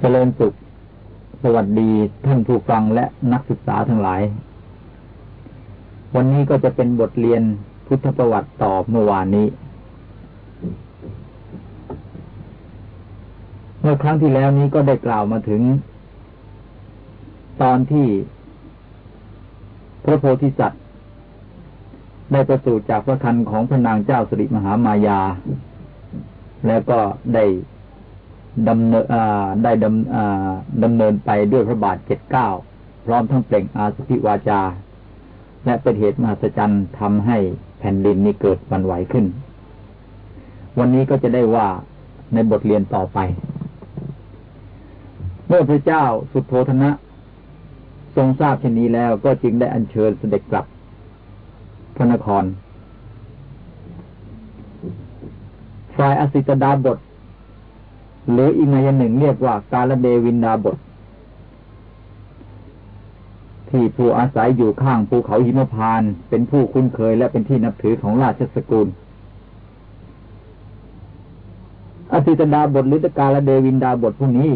เจริญสุข สวัสดีท่านผู้ฟังและนักศึกษาทั้งหลาย วันนี้ก็จะเป็นบทเรียนพุทธประวัติต่อเมื่อวานนี้ เมื่อครั้งที่แล้วนี้ก็ได้กล่าวมาถึง ตอนที่ พระโพธิสัตว์ ได้ประสูติจากพระคันของพระนางเจ้าสิริมหามายา แล้วก็ได้ ดำเนินได้ดำดำเนินไปด้วยพระบาทเจ็ดเก้าพร้อมทั้งเปล่งอาสุภิวาจา และเป็นเหตุมหัศจรรย์ทำให้แผ่นดินนี้เกิดวันไหวขึ้น วันนี้ก็จะได้ว่าในบทเรียนต่อไป เมื่อพระเจ้าสุโธธนะ ทรงทราบเช่นนี้แล้วก็จึงได้อัญเชิญเสด็จกลับ พระนคร ฝ่ายอสิตดาบท หรืออีกนัยหนึ่งเรียกว่ากาลเดวินดาบท ที่ผู้อาศัยอยู่ข้างภูเขาหิมพานต์เป็นผู้คุ้นเคยและเป็นที่นับถือของราชสกุลอสิตดาบทหรือกาลเดวินดาบทพวกนี้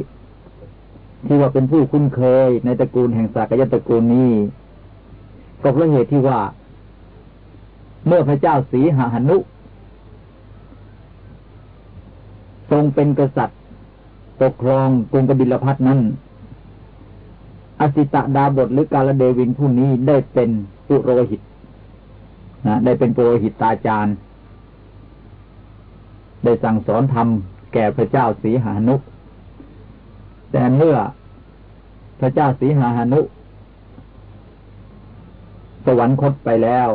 ที่ว่าเป็นผู้คุ้นเคยในตระกูลแห่งสากยตระกูลนี้ก็เพราะเหตุที่ว่า เมื่อพระเจ้าสีหาหนุทรงเป็นกษัตริย์ ปกครองกรุงกบิลพัทนั้น อสิตะดาบทหรือกาลเดวินผู้นี้ได้เป็นปุโรหิตนะได้เป็นปุโรหิตตาจารย์ ได้สั่งสอนธรรมแก่พระเจ้าสีหานุแต่เมื่อพระเจ้าสีหาหานุ สวรรคตไปแล้ว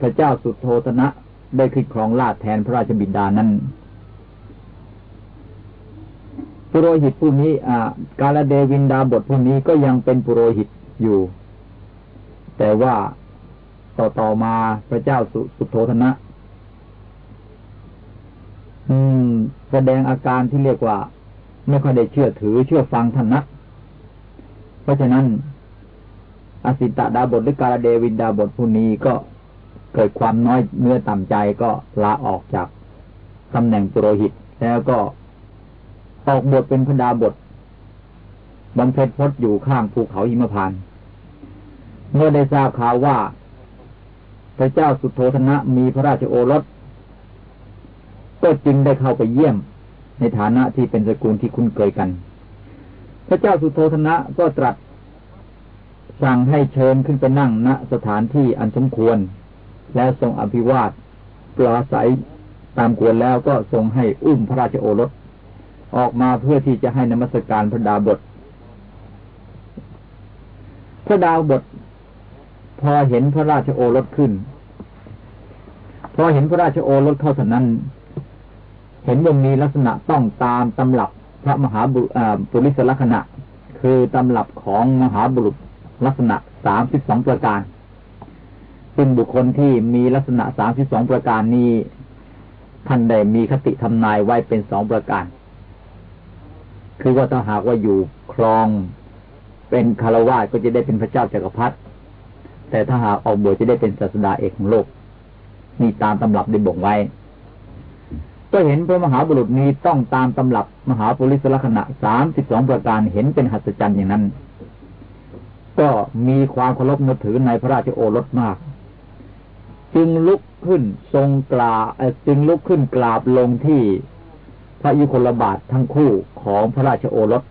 พระเจ้าสุโธธนะได้ขึ้นครองราชแทนพระราชบิดานั้น ปุโรหิตผู้นี้อ่ากาลเดวินดาบทผู้นี้ก็ยังเป็นปุโรหิตอยู่ แต่ว่าต่อต่อมาพระเจ้าสุสุโธธนะ อืม แสดงอาการที่เรียกว่า ไม่ค่อยได้เชื่อถือเชื่อฟังท่านนะเพราะฉะนั้น อสิตะดาบทหรือกาลเดวินดาบทผู้นี้ก็เกิดความน้อยเนื้อต่ำใจก็ลาออกจากตำแหน่งปุโรหิต แล้วก็ ออกบทเป็นพดาบทบำเพ็ญพจน์อยู่ข้างภูเขาหิมพาน เมื่อได้ทราบข่าวว่า พระเจ้าสุโธธนะมีพระราชโอรส ก็จึงได้เข้าไปเยี่ยม ในฐานะที่เป็นสกุลที่คุ้นเคยกัน พระเจ้าสุโธธนะก็ตรัส สั่งให้เชิญขึ้นไปนั่งณสถานที่อันสมควร แล้วทรงอภิวาทปลาใสตามควรแล้วก็ทรงให้อุ้มพระราชโอรส ออกมาเพื่อที่จะให้นมัสการพระดาบท พระดาวบท พอเห็นพระราชโอรสขึ้น พอเห็นพระราชโอรสเข้าสันนั้น เห็นว่ามีลักษณะต้องตามตำรับพระมหาบุริสลักษณะ คือตำรับของมหาบุรุษลักษณะสามสิบสองประการ ซึ่งบุคคลที่มีลักษณะสามสิบสองประการนี้ท่านได้มีคติทำนายไว้เป็นสองประการ คือว่าถ้าหากว่าอยู่ครอง เป็นคารวะก็จะได้เป็นพระเจ้าจากักรพรรดิแต่ถ้าหากออกบวชจะได้เป็นศาสดาเอกของโลกนี่ตามตำรับได้บอกไว้ ก็เห็นพระมหาบุรุษนี้ต้องตามตำรับมหาปุริสลักษณะสามสิบสองประการเห็นเป็นหัศจรรย์อย่างนั้น ก็มีความเคารพนับถือในพระราชโอรสมาก จึงลุกขึ้นทรงกราจึงลุกขึ้นกราบลงที่ ระยุคลบาททั้งคู่ของพระราชโอรส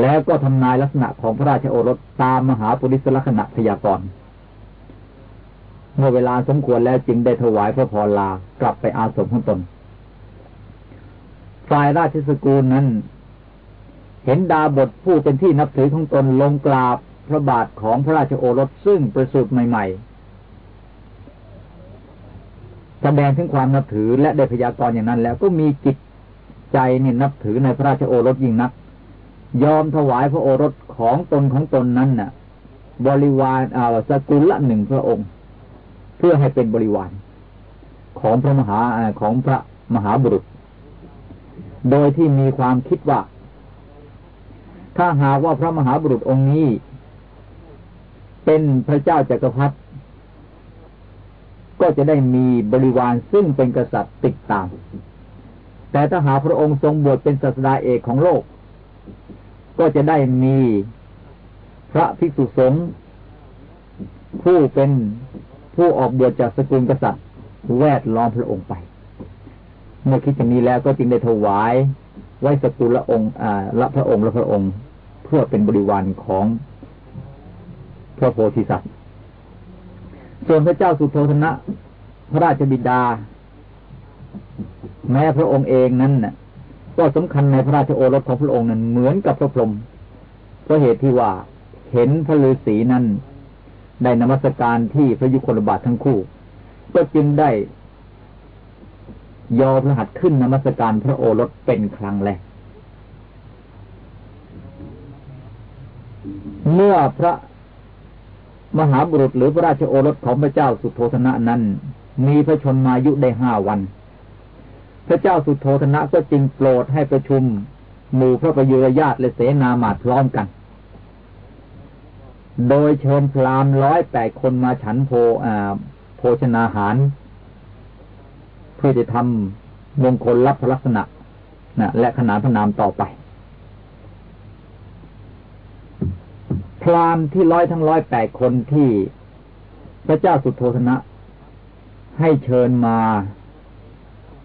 แล้วก็ทำนายลักษณะของพระราชโอรสตามมหาปุริสลักษณะพยากรณ์เมื่อเวลาสมควรแล้วจึงได้ถวายพระพรลากลับไปอาสมของตนฝ่ายราชสกุลนั้น เห็นดาบทผู้เป็นที่นับถือของตนลงกราบพระบาทของพระราชโอรสซึ่งประสูติใหม่ๆ แสดงถึงความนับถือและได้พยากรณ์อย่างนั้น แล้วก็มีจิตใจนี่นับถือในพระราชโอรสยิ่งนัก ยอมถวายพระโอรสของตนของตนนั้นน่ะ บริวารอาสกุลละหนึ่งพระองค์ เพื่อให้เป็นบริวาร ของพระมหาของพระมหาบุรุษ โดยที่มีความคิดว่า ถ้าหากว่าพระมหาบุรุษองค์นี้ เป็นพระเจ้าจากักรพรรดิ ก็จะได้มีบริวารซึ่งเป็นกษัตริย์ติดตาม แต่ถ้าหาพระองค์ทรงบวชเป็นศาสดาเอกของโลก ก็จะได้มีพระภิกษุสงฆ์ผู้เป็นผู้ออกบวชจากสกุลกษัตริย์ แวดล้อมพระองค์ไป เมื่อคิดอย่างนี้แล้วก็จึงได้ถวายไว้สกุลละองค์ละพระองค์ละพระองค์ เพื่อเป็นบริวารของพระโพธิสัตว์ ส่วนพระเจ้าสุโธธนะ พระราชบิดา แม้พระองค์เองนั้นน่ะ ก็สำคัญในพระราชโอรสของพระองค์นั้นเหมือนกับพระพรหมเพราะเหตุที่ว่าเห็นพระฤาษีนั้นได้นมัสการที่พระยุคลบาททั้งคู่ ก็จึงได้ยอพระหัตขึ้นนมัสการพระโอรสเป็นครั้งแรก เมื่อพระ มหาบุรุษหรือพระราชโอรสของพระเจ้าสุโธธนะนั้น มีพระชนมายุได้ห้าวัน พระเจ้าสุโธธนะก็จึงโปรดให้ประชุม หมู่พระประยุรญาติและเสนามาตพร้อมกัน โดยเชิญพรามร้อยแปดคนมาฉันโพโภชนาหาร เพื่อจะทำมงคลรับพระลักษณะนะและขนานพระนามต่อไป พราหมณ์ที่ร้อยทั้งร้อยแปดคนที่พระเจ้าสุโธธนะ ให้เชิญมา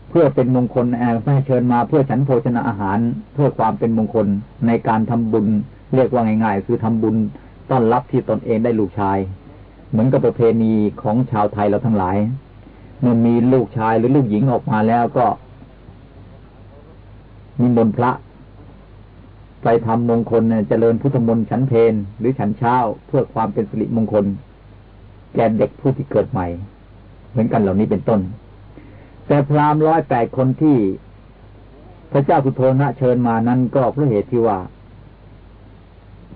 เพื่อเป็นมงคลแอบให้เชิญมาเพื่อฉันโภชนาอาหาร เพื่อความเป็นมงคลในการทำบุญ เรียกว่าง่ายๆ คือทำบุญต้อนรับที่ตนเองได้ลูกชาย เหมือนกับประเพณีของชาวไทยเราทั้งหลายเมื่อมีลูกชายหรือลูกหญิงออกมาแล้วก็มีมนพระ ไปทำมงคลเจริญพุทธมนต์ฉันเพนหรือฉันเช้าเพื่อความเป็นสิริมงคล แก่เด็กผู้ที่เกิดใหม่ เหมือนกันเหล่านี้เป็นต้น แต่พราหมณ์ร้อยแปดคนที่พระเจ้าสุโธนะเชิญมานั้นก็เพราะเหตุที่ว่า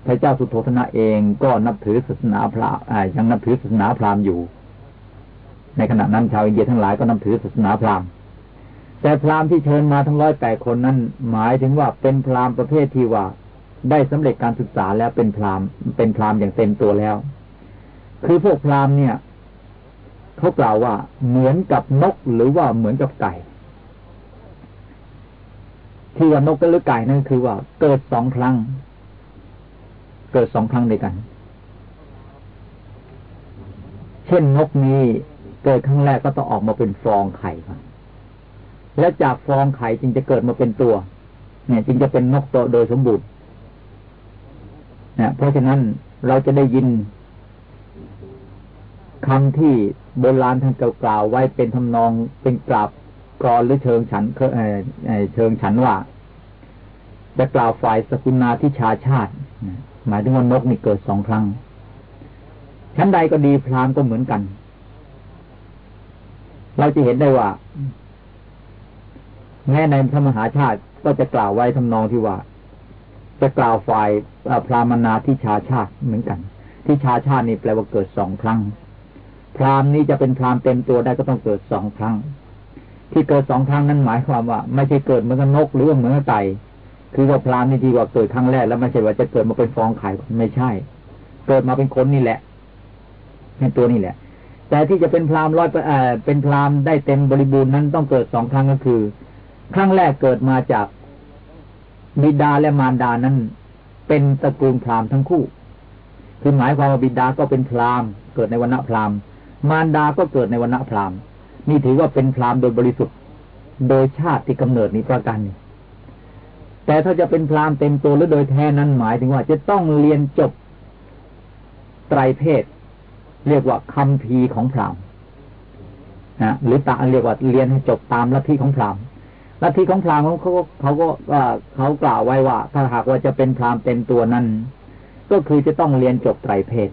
พระเจ้าสุโธธนะเองก็นับถือศาสนาพราหมณ์ยังนับถือศาสนาพราหมณ์อยู่ ในขณะนั้นชาวอินเดียทั้งหลายก็นับถือศาสนาพราหมณ์ แต่พราหมณ์ที่เชิญมาทั้งร้อยแปดคนนั้น หมายถึงว่าเป็นพราหมณ์ประเภทที่ว่า ได้สำเร็จการศึกษาแล้วเป็นพราหมณ์เป็นพราหมณ์อย่างเต็มตัวแล้ว คือพวกพราหมณ์เนี่ยเขากล่าวว่าเหมือนกับนกหรือว่าเหมือนกับไก่ที่ว่านกกับหรือไก่นั่นคือว่า เกิดสองครั้ง เกิดสองครั้งด้วยกัน เช่นนกนี้เกิดครั้งแรกก็ต้องออกมาเป็นฟองไข่ก่อน แล้วจากฟองไข่จึงจะเกิดมาเป็นตัว เนี่ย จึงจะเป็นนกตัวโดยสมบูรณ์เนี่ยเพราะฉะนั้นเราจะได้ยินคำที่โบราณท่านกล่าวไว้เป็นทำนองเป็นกราบกรอนหรือเชิงฉันเชิงฉันว่าจะกล่าวฝ่ายสกุณาทิชาชาติหมายถึงว่านกนี่เกิดสองครั้ง ชั้นใดก็ดีพรามก็เหมือนกัน เราจะเห็นได้ว่า แม้ในพระมหาชาติก็จะกล่าวไว้ทำนองที่ว่า จะกล่าวฝ่ายพรามนาที่ชาชาติเหมือนกันที่ชาชาตินี่แปลว่าเกิดสองครั้ง พรามนี้จะเป็นพรามเต็มตัวได้ก็ต้องเกิดสองครั้ง ที่เกิดสองครั้งนั้นหมายความว่า ไม่ใช่เกิดเหมือนกับนกหรือเหมือนกับไก่คือว่าพรามนี่ดีกว่าเกิดครั้งแรกแล้วไม่ใช่ว่าจะเกิดมาเป็นฟองไข่ไม่ใช่ เกิดมาเป็นคนนี่แหละเป็นตัวนี่แหละ แต่ที่จะเป็นพรามร้อยเอ่อเป็นพรามได้เต็มบริบูรณ์นั้นต้องเกิดสองครั้งก็คือ ครั้งแรกเกิดมาจากบิดาและมารดานั้น เป็นตระกูลพรามทั้งคู่ คือหมายความว่าบิดาก็เป็นพรามเกิดในวันณะพรามมารดาก็เกิดในวันณะพรามนี่ถือว่าเป็นพรามโดยบริสุทธิ์ โดยชาติที่กำเนิดนี้ประกันนี่แต่ถ้าจะเป็นพราหมณ์เต็มตัวหรือโดยแท้นั้นหมายถึงว่าจะต้องเรียนจบไตรเพศ เรียกว่าคำพีของพราหมณ์นะหรือตาเรียกว่าเรียนให้จบตามลัทธิของพราหมณ์ ลัทธิของพราหมณ์เขาเขาก็เขากล่าวไว้ว่า ถ้าหากว่าจะเป็นพราหมณ์เต็มตัวนั้น ก็คือจะต้องเรียนจบไตรเพศ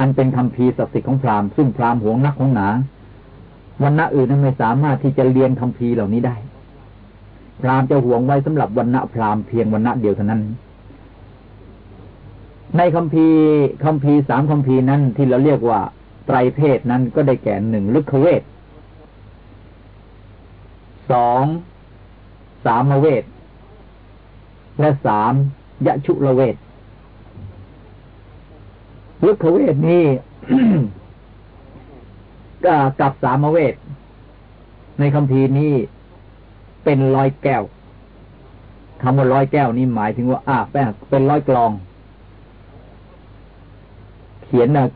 อันเป็นคำพีศักดิ์สิทธิ์ของพราหมณ์ซึ่งพราหมณ์หวงนักของหนาวันณะอื่นนั้นไม่สามารถที่จะเรียนคำพีเหล่านี้ได้ พราหมณ์จะหวงไว้สำหรับวันณะพราหมณ์เพียงวันณะเดียวเท่านั้น ในคำพีคำพีสามคำพีนั้นที่เราเรียกว่าไตรเพศนั้นก็ได้แก่หนึ่งลึกเวท สองสามเวท และสามยะชุระเวทลึกเวทนี้กับสามเวท ในคำพีนี้เป็นร้อยแก้วคำว่าร้อยแก้วนี่หมายถึงว่า อ่าเป็นร้อยกลอง เขียนนะ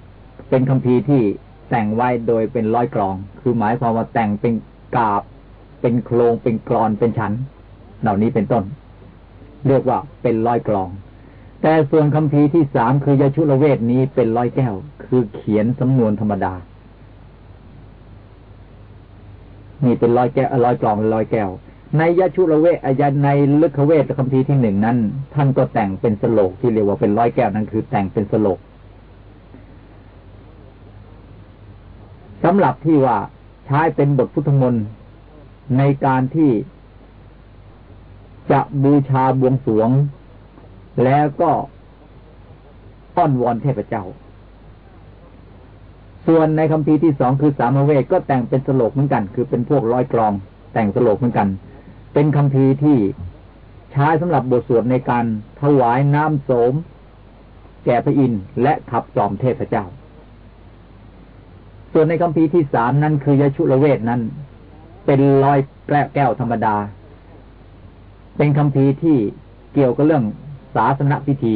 เป็นคำพีที่แต่งไว้โดยเป็นร้อยกลอง คือหมายความว่าแต่งเป็นกาบ เป็นโครงเป็นกรอนเป็นชั้น เหล่านี้เป็นต้น เรียกว่าเป็นร้อยกลอง แต่ส่วนคำพีที่สามคือยชุลเวทนี้เป็นร้อยแก้ว คือเขียนสำนวนธรรมดานี่เป็นร้อยแก้วร้อยกลองร้อยแก้ว ในยชุลเวทอายในลึกเวทคำพีที่หนึ่งนั้น ท่านก็แต่งเป็นสโลกที่เรียกว่าเป็นร้อยแก้วนั่นคือ แต่งเป็นสโลกสำหรับที่ว่าใช้เป็นบทพุทธมนต์ ในการที่จะบูชาบวงสวง แล้วก็อ้อนวอนเทพเจ้า ส่วนในคำพีที่สองคือสามเวทก็แต่งเป็นสโลกเหมือนกัน คือเป็นพวกร้อยกรอง แต่งสโลกเหมือนกัน เป็นคำพีที่ใช้สำหรับบทสวดในการถวายน้ำโสม แก่พระอินทร์และขับจอมเทพเจ้า ส่วนในคำพีที่สามนั้นคือยชุลเวทนั้น เป็นรอยแก้วแก้วธรรมดา เป็นคำพีที่เกี่ยวกับเรื่องศาสนพิธี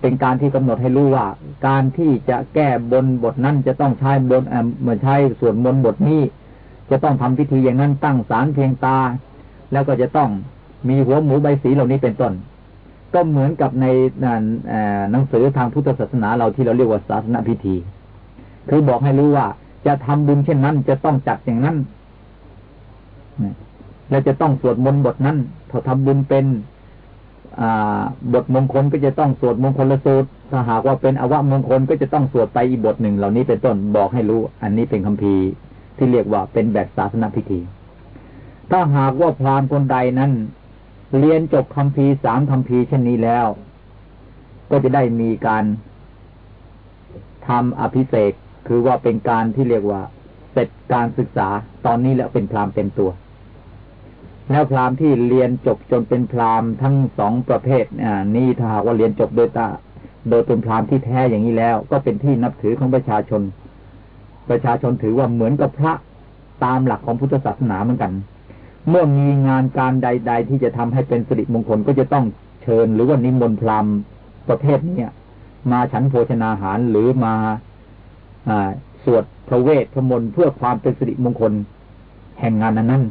เป็นการที่กำหนดให้รู้ว่า การที่จะแก้บนบทนั้นจะต้องใช้บนเหมือนใช้ส่วนมนบทนี้ จะต้องทำพิธีอย่างนั้นตั้งสารเพียงตา แล้วก็จะต้องมีหัวหมูใบสีเหล่านี้เป็นต้น ก็เหมือนกับในหนังสือทางพุทธศาสนาเราที่เราเรียกว่าศาสนพิธี คือบอกให้รู้ว่า จะทำบุญเช่นนั้น จะต้องจัดอย่างนั้นและจะต้องสวดมนต์บทนั้นถ้าทำบุญเป็นบทมงคลก็จะต้องสวดมงคลละสูตรถ้าหากว่าเป็นอวมงคลก็จะต้องสวดไปอีกบทหนึ่ง เหล่านี้เป็นต้นบอกให้รู้ อันนี้เป็นคำพีที่เรียกว่าเป็นแบบศาสนาพิธี ถ้าหากว่าพรามคนใดนั้น เรียนจบคำพีสามคำพีเช่นนี้แล้ว ก็จะได้มีการทำอภิเษก คือว่าเป็นการที่เรียกว่า เสร็จการศึกษาตอนนี้แล้วเป็นพรามเต็มตัว แล้วพรามที่เรียนจบจนเป็นพรามทั้งสองประเภทอ่านี่ถ้าหากว่าเรียนจบโดยตาโดยเป็นพรามที่แท้อย่างนี้แล้ว ก็เป็นที่นับถือของประชาชน ประชาชนถือว่าเหมือนกับพระตามหลักของพุทธศาสนาเหมือนกัน เมื่อมีงานการใด ๆ ที่จะทำให้เป็นสิริมงคลก็จะต้องเชิญหรือว่านิมนต์พรามประเภทนี้มาฉันโภชนาหารหรือมา สวดพระเวทพระมนต์เพื่อความเป็นสิริมงคลแห่งงานนั้น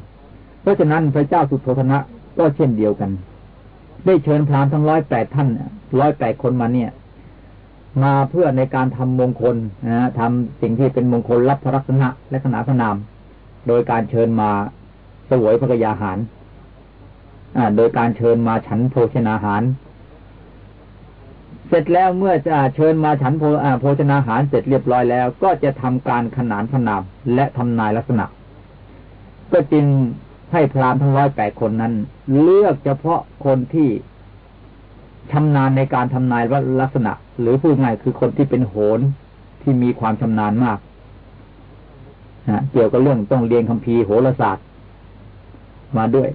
เพราะฉะนั้นพระเจ้าสุโธธนะก็เช่นเดียวกัน ได้เชิญพราหมณ์ทั้งร้อยแปดท่านร้อยแปดคนมาเนี่ย มาเพื่อในการทำมงคลนะทำสิ่งที่เป็นมงคลรับพระรักษณะและขนาพระนาม โดยการเชิญมาสวยพระกยาหาร โดยการเชิญมาฉันโภชนาหาร เสร็จแล้วเมื่อจะเชิญมาฉันโภชนาหารเสร็จเรียบร้อยแล้ว ก็จะทำการขนานพนามและทำนายลักษณะ ก็จึงให้พรามทั้งร้อยแปดคนนั้น เลือกเฉพาะคนที่ชำนาญในการทำนายลักษณะ หรือพูดง่ายคือคนที่เป็นโหนที่มีความชำนาญมากนะเกี่ยวกับเรื่องต้องเรียนคัมภีร์โหราศาสตร์ มาด้วย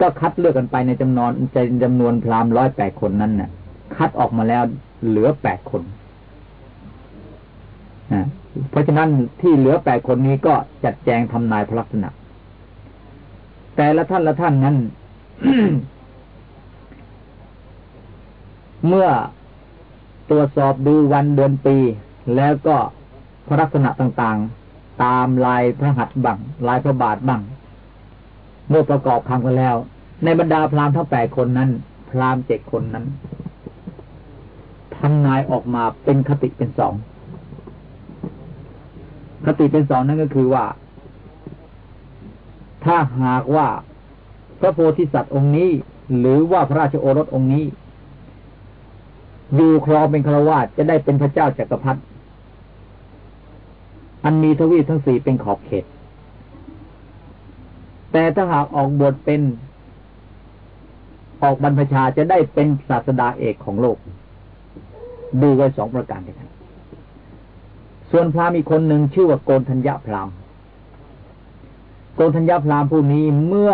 ก็คัดเลือกกันไปในจำนวนในจำนวนพรามร้อยแปดคนนั้นนะ่ะ คัดออกมาแล้วเหลือแปดคนนะเพราะฉะนั้นที่เหลือแปดคนนี้ก็จัดแจงทำนายพระลักษณะ แต่ละท่านละท่านนั้น เมื่อตรวจสอบดูวันเดือนปี แล้วก็พระลักษณะต่างๆ ตามลายพระหัตถ์บังลายพระบาทบังเมื่อประกอบคำกันแล้ว ในบรรดาพราหมณ์ทั้งแปดคนนั้น พราหมณ์เจ็ดคนนั้น ทำนายออกมาเป็นคติเป็นสอง คติเป็นสองนั่นก็คือว่า ถ้าหากว่าพระโพธิสัตว์องค์นี้ หรือว่าพระราชโอรสองค์นี้ อยู่ครองเป็นครวาสจะได้เป็นพระเจ้าจากักรพรรดิอันมีทวีทั้งสี่เป็นขอบเขต แต่ถ้าหากออกบทเป็นออกบรรพชาจะได้เป็นศาสดาเอกของโลก ดูไว้สองประการด้วยกัน ส่วนพราหมณ์อีกคนหนึ่งชื่อว่าโกนธัญญาพราหมณ์โกนธัญญาพราหมณ์ผู้นี้เมื่อ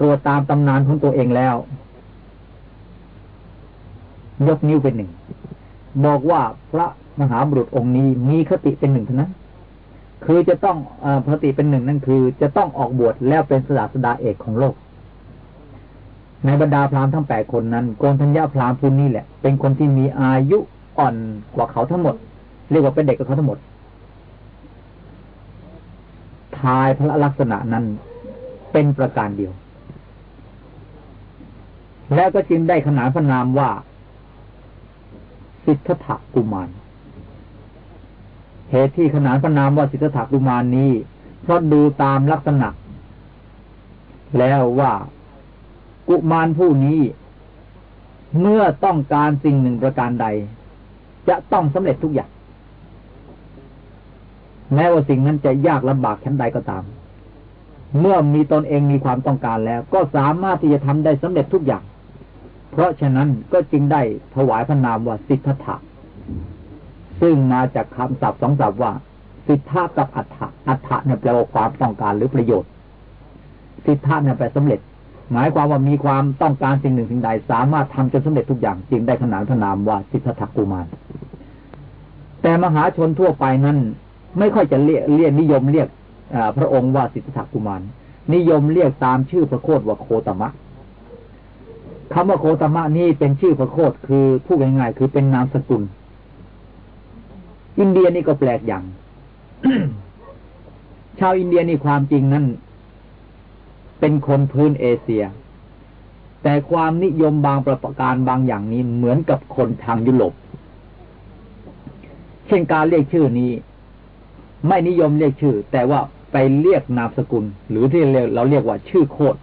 ตัวตามตำนานของตัวเองแล้ว ยกนิ้วเป็นหนึ่ง บอกว่าพระมหาบุรุษองค์นี้มีคติเป็นหนึ่งเท่านั้น คือจะต้องอปกติเป็นหนึ่งนั่นคือ จะต้องออกบวชแล้วเป็นศาสดาเอกของโลก ในบรรดาพราหมณ์ทั้งแปดคนนั้นโกนธัญญาพราหมณ์ผู้นี้แหละ เป็นคนที่มีอายุอ่อนกว่าเขาทั้งหมด เรียกว่าเป็นเด็กกว่าเขาทั้งหมด ทายพระลักษณะนั้นเป็นประการเดียว แล้วก็จึงได้ขนานพระนามว่า สิทธัตถกุมารเหตุที่ขนานพระนามว่าสิทธัตถกุมารนี้ เพราะดูตามลักษณะ แล้วว่า กุมารผู้นี้ เมื่อต้องการสิ่งหนึ่งประการใด จะต้องสำเร็จทุกอย่าง แม้ว่าสิ่งนั้นจะยากลำบากชั้นใดก็ตาม เมื่อมีตนเองมีความต้องการแล้ว ก็สามารถที่จะทำได้สำเร็จทุกอย่าง เพราะฉะนั้นก็จึงได้ถวายพระนามว่าสิทธัตถะซึ่งมาจากคำศัพท์สองศัพท์ว่า สิทธากับอัฏฐะอัฏฐะเนี่ยแปลว่าความต้องการหรือประโยชน์ สิทธาเนี่ยแปลสำเร็จ หมายความว่ามีความต้องการสิ่งหนึ่งสิ่งใด สามารถทำจนสำเร็จทุกอย่างจึงได้ขนานพนามว่าสิทธัตกุมาร แต่มหาชนทั่วไปนั้น ไม่ค่อยจะเรียกเรียกนิยมเรียกพระองค์ว่าสิทธัตกุมาร นิยมเรียกตามชื่อพระโคดว่าโคตมะคำว่าโคตมะนี่เป็นชื่อพระโคดคือพูดง่ายๆคือเป็นนามสกุล อินเดียนี่ก็แปลกอย่าง ชาวอินเดียนี่ความจริงนั้น เป็นคนพื้นเอเชีย แต่ความนิยมบางประการบางอย่างนี้เหมือนกับคนทางยุโรปเช่นการเรียกชื่อนี้ ไม่นิยมเรียกชื่อ แต่ว่าไปเรียกนามสกุล หรือที่เราเรียกว่าชื่อโคตร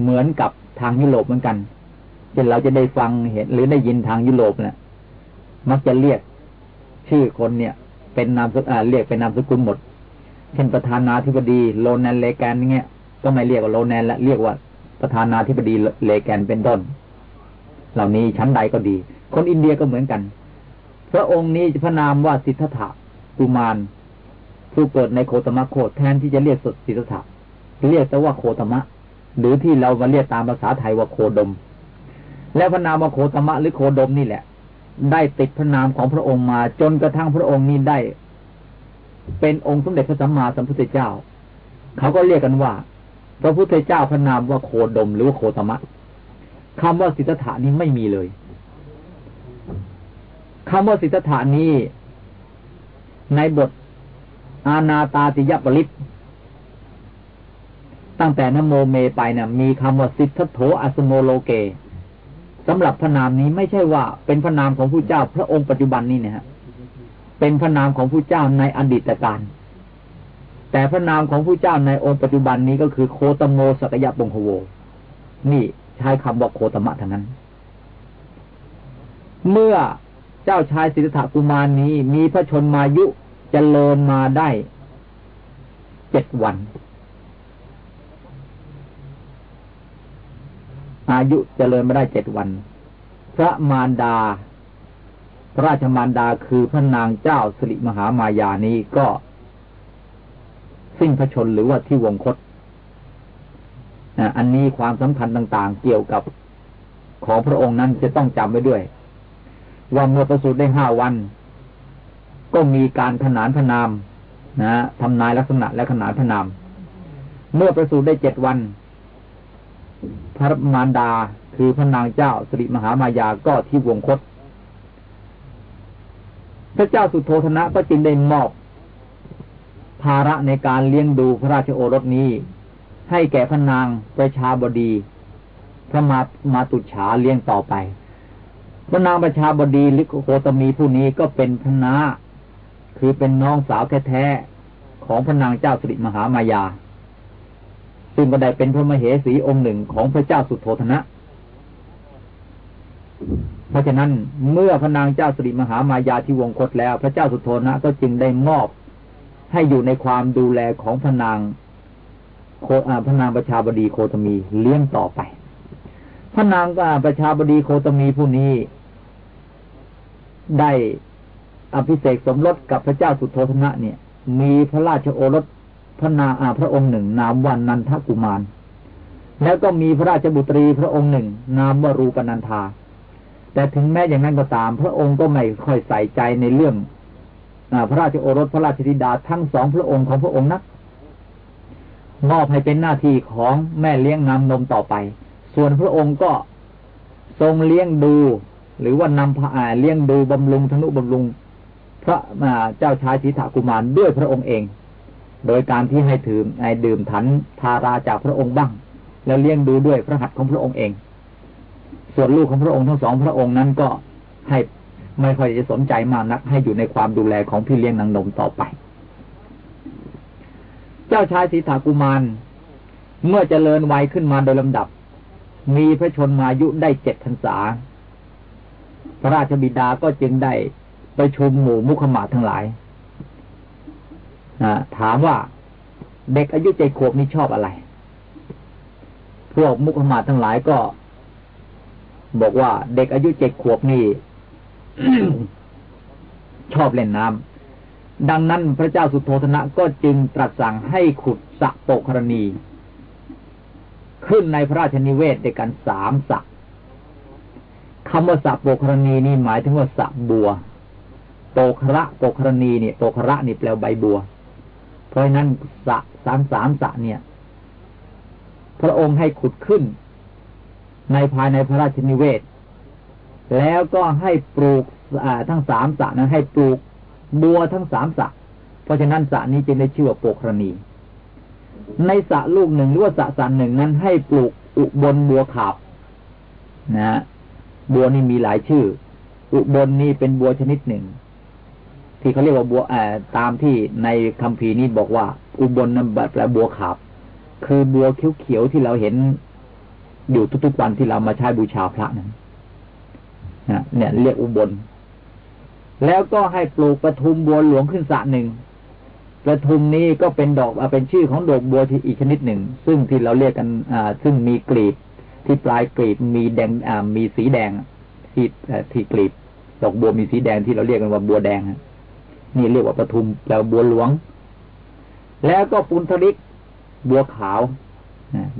เหมือนกับทางยุโรปเหมือนกันเช่นเราจะได้ฟังเห็น หรือได้ยินทางยุโรปเนี่ยมักจะเรียกชื่อคนเนี่ย เป็นนามสกุลเรียกเป็นนามสกุลหมด เช่นประธานาธิบดีโลแนนเลแกนเงี้ย ก็ไม่เรียกว่าโลแนนละเรียกว่าประธานาธิบดีเลแกนเป็นต้น เหล่านี้ชั้นใดก็ดี คนอินเดียก็เหมือนกัน พระองค์นี้พระนามว่าสิทธัตถะกุมารผู้เกิดในโคตมะโคแทนที่จะเรียกสดสิทธัตถะเรียกแต่ว่าโคตมะ หรือที่เรามาเรียกตามภาษาไทยว่าโคดม แล้วพระนามว่าโคตมะหรือโคดมนี่แหละ ได้ติดพระนามของพระองค์มาจนกระทั่งพระองค์นี้ได้ เป็นองค์สมเด็จพระสัมมาสัมพุทธเจ้า เขาก็เรียกกันว่า พระพุทธเจ้าพระนามว่าโคดมหรือว่าโคตมะคำว่าสิทธัตถานี้ไม่มีเลยคำว่าสิทธัตถานี้ในบท อาณาตาติยปริตตั้งแต่นโมเมไปเนี่ยมีคำว่าสิทธัตโถ อะสะโมโลเกสำหรับพระนามนี้ไม่ใช่ว่าเป็นพระนามของพุทธเจ้า พระองค์ปัจจุบันนี้นะฮะเป็นพระนามของพุทธเจ้าในอดีตกาล แต่พระนามของพุทธเจ้าในองค์ปัจจุบันนี้ก็คือโคตโม สักยะปุงคะโว นี่ใช้คำว่าโคตมะทั้งนั้น เมื่อเจ้าชายสิทธัตถกุมารนี้ มีพระชนมายุจเจริญมาได้เจ็ดวัน อายุเจริญมาได้เจ็ดวัน พระมารดา พระราชมารดาคือพระนางเจ้าสิริมหามายานี้ก็ สิ้นพระชนหรือว่าที่วงคตอันนี้ความสำคัญต่าง ๆ เกี่ยวกับของพระองค์นั้นจะต้องจำไว้ด้วย ว่าเมื่อประสูติได้ห้าวัน ก็มีการขนานพระนามนะทำนายลักษณะและขนานพระนาม เมื่อประสูติได้เจ็ดวัน พระมารดาคือพระนางเจ้าสิริมหามายาก็ที่วงคต พระเจ้าสุโธธนะก็จึงได้มอบ ภาระในการเลี้ยงดูพระราชโอรสนี้ ให้แก่พระนางประชาบดี พระมามาตุฉาเลี้ยงต่อไป พระนางประชาบดีลิโคตมีผู้นี้ก็เป็นพนาคือเป็นน้องสาวแท้ๆของพระนางเจ้าสิริมหามายา ซึ่งก็ได้เป็นพระมเหสีองค์หนึ่งของพระเจ้าสุโธธนะ เพราะฉะนั้นเมื่อพระนางเจ้าสิริมหามายาที่วงคตแล้ว พระเจ้าสุโธนะก็จึงได้มอบ ให้อยู่ในความดูแลของพนางโคพนางประชาบดีโคตมีเลี้ยงต่อไปพนางประชาบดีโคตมีผู้นี้ ได้อภิเษกสมรสกับพระเจ้าสุโธธนะเนี่ย มีพระราชโอรสพระนาอาพระองค์หนึ่ง นามวันนันทกุมาร แล้วก็มีพระราชบุตรีพระองค์หนึ่ง นามวรูปนันทาแต่ถึงแม้อย่างนั้นก็ตาม พระองค์ก็ไม่ค่อยใส่ใจในเรื่อง พระราชโอรสพระราชธิดาทั้งสองพระองค์ของพระองค์นัก มอบให้เป็นหน้าที่ของแม่เลี้ยงนำนมต่อไป ส่วนพระองค์ก็ทรงเลี้ยงดู หรือว่านำพาเลี้ยงดูบำรุงธนุบำรุง พระเจ้าชายสิทธกุมารด้วยพระองค์เอง โดยการที่ให้ถือไอดื่มถันทาราจากพระองค์บ้าง แล้วเลี้ยงดูด้วยพระหัตถ์ของพระองค์เอง ส่วนลูกของพระองค์ทั้งสองพระองค์นั้นก็ให้ ไม่ค่อยจะสนใจมากนัก ให้อยู่ในความดูแลของพี่เลี้ยงนางนมต่อไป เจ้าชายสีถากุมารเมื่อเจริญวัยขึ้นมาโดยลำดับ มีพระชนมายุได้เจ็ดพรรษา พระราชบิดาก็จึงได้ไปชมหมู่มุขมาทั้งหลายถามว่าเด็กอายุเจ็ดขวบนี่ชอบอะไร พวกมุขมาทั้งหลายก็ บอกว่าเด็กอายุเจ็ดขวบนี่ ชอบเล่นน้ำดังนั้นพระเจ้าสุโธธนะก็จึงตรัสสั่งให้ขุดสระโปกรณี ขึ้นในพระราชนิเวศด้วยกันสามสระคำว่าสระโปกรณีนี่หมายถึงว่าสระบัวโปกระโปกรณีเนี่ยโปกระนี่แปลใบบัว เพราะนั้นสระสามสามสระเนี่ย พระองค์ให้ขุดขึ้น ในภายในพระราชนิเวศ แล้วก็ให้ปลูกทั้งสามสระนั้นให้ปลูกบัวทั้งสามสระเพราะฉะนั้นสระนี้จึงได้ชื่อว่าโปกรณี ในสระลูกหนึ่งหรือว่าสระสระหนึ่งนั้นให้ปลูกอุบลบัวขาบนะบัวนี่มีหลายชื่อ อุบลนี่เป็นบัวชนิดหนึ่ง ที่เขาเรียกว่าบัวตามที่ในคัมภีร์นี้บอกว่า อุบลนั้นแปลบัวขาบคือบัวเขียวๆที่เราเห็นอยู่ทุกๆวันที่เรามาใช้บูชาพระนั้น เนี่ยเรียกอุบล แล้วก็ให้ปลูกประทุมบัวหลวงขึ้นสระหนึ่งประทุมนี้ก็เป็นดอกเป็นชื่อของดอกบัวที่อีกชนิดหนึ่ง ซึ่งที่เราเรียกกันอ่าซึ่งมีกลีบ ที่ปลายกลีบมีแดงอ่ามีสีแดงที่ที่กลีบ ดอกบัวมีสีแดงที่เราเรียกกันว่าบัวแดงนี่เรียกว่าประทุมแล้วบัวหลวง แล้วก็ปุนทลิก บัวขาว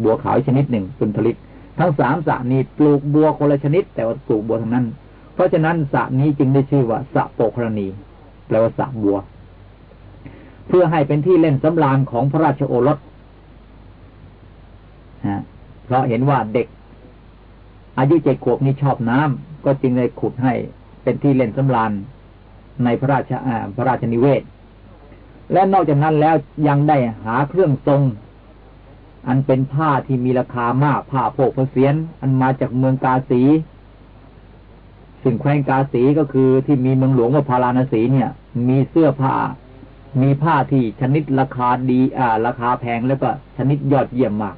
บัวขาวชนิดหนึ่งปุนทลิก ทั้งสามสระนี้ปลูกบัวคนละชนิด แต่ว่าปลูกบัวทั้งนั้น เพราะฉะนั้นสระนี้จึงได้ชื่อว่าสระโปกรณีแปลว่าสระบัว เพื่อให้เป็นที่เล่นสำราญของพระราชโอรสฮะเพราะเห็นว่าเด็ก อายุเจ็ดขวบนี้ชอบน้ำก็จึงได้ขุดให้เป็นที่เล่นสำราญในพระราชาพระราชนิเวศ และนอกจากนั้นแล้วยังได้หาเครื่องทรง อันเป็นผ้าที่มีราคามากผ้าโพกพเสียน อันมาจากเมืองกาสีสิ่งแคว้นกาสีก็คือที่มีเมืองหลวงว่าพาราณสีเนี่ย มีเสื้อผ้า มีผ้าที่ชนิดราคาดีอ่า ราคาแพงแล้วก็ชนิดยอดเยี่ยมมาก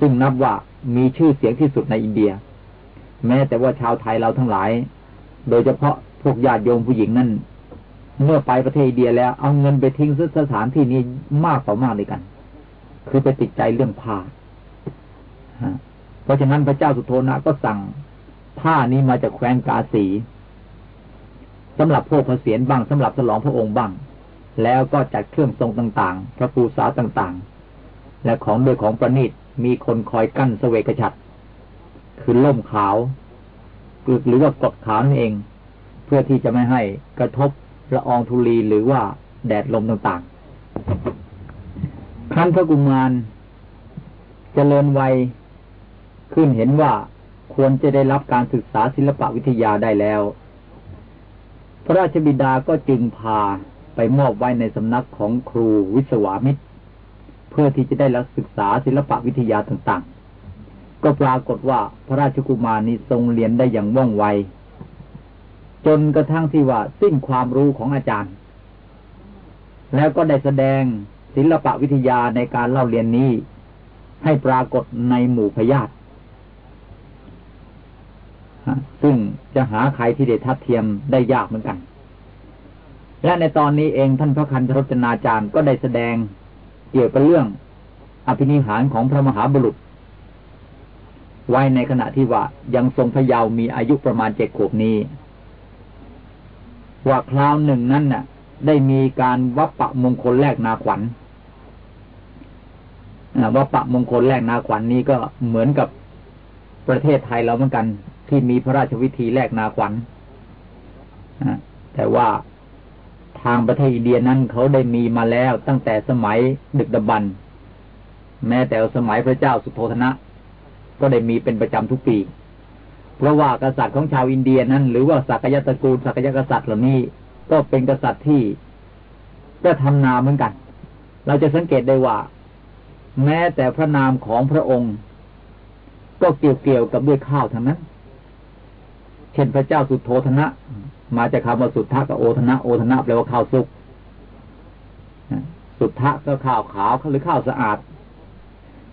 ซึ่งนับว่ามีชื่อเสียงที่สุดในอินเดีย แม้แต่ว่าชาวไทยเราทั้งหลาย โดยเฉพาะพวกญาติโยมผู้หญิงนั่นเมื่อไปประเทศอินเดียแล้วเอาเงินไปทิ้งสถานที่นี้มากต่อมากเลยกัน คือไปติดใจเรื่องผ้าเพราะฉะนั้นพระเจ้าสุโธนะก็สั่งผ้านี้มาจากแคว้นกาสีสำหรับพวกพระเศียรบ้างสำหรับฉลองพระองค์บ้าง แล้วก็จัดเครื่องทรงต่างๆ พระภูษาต่างๆ และของโดยของประณีตมีคนคอยกั้นสเวกฉัดคือล่มขาวหรือว่ากดขาวนั่นเอง เพื่อที่จะไม่ให้กระทบละอองธุลีหรือว่าแดดลมต่างๆ ครั้นพระกุมารเจริญวัยขึ้นเห็นว่าควรจะได้รับการศึกษาศิลปวิทยาได้แล้ว พระราชบิดาก็จึงพาไปมอบไว้ในสำนักของครูวิศวามิตร เพื่อที่จะได้รับศึกษาศิลปวิทยาต่างๆ ก็ปรากฏว่าพระราชกุมารนี้ทรงเรียนได้อย่างว่องไว จนกระทั่งที่ว่าสิ้นความรู้ของอาจารย์ แล้วก็ได้แสดง ศิลปะวิทยาในการเล่าเรียนนี้ ให้ปรากฏในหมู่พยาธิซึ่งจะหาใครที่เดทัดเทียมได้ยากเหมือนกัน และในตอนนี้เองท่านพระคันธรจนาจารย์ก็ได้แสดงเกี่ยวกับเรื่องอภินิหารของพระมหาบุรุษ ไว้ในขณะที่ว่ายังทรงพระเยาว์มีอายุประมาณเจ็ดขวบนี้ ว่าคราวหนึ่งนั้นน่ะ ได้มีการวัปปะมงคลแรกนาขวัญ ว่าปะมงคลแรกนาขวัญนนี้ก็เหมือนกับประเทศไทยเราเหมือนกัน ที่มีพระราชวิธีแรกนาขวัญแต่ว่าทางประเทศอินเดียนั้นเขาได้มีมาแล้วตั้งแต่สมัยดึกดำบรรแม้แต่สมัยพระเจ้าสุโธธนะ ก็ได้มีเป็นประจำทุกปี เพราะว่ากษัตริย์ของชาวอินเดียนั้น หรือว่าสักยะตระกูลสักยะกษัตริย์เหล่านี้ ก็เป็นกษัตริย์ที่ก็ทำนาเหมือนกัน เราจะสังเกตได้ว่า แม้แต่พระนามของพระองค์ ก็เกี่ยวเกี่ยวกับด้วยข้าวทั้งนั้น เช่นพระเจ้าสุโธธนะ มาจากคำว่าสุทธะกับโอธนะโอธนะแปลว่าข้าวสุกสุทธะก็ข้าวขาวหรือข้าวสะอาด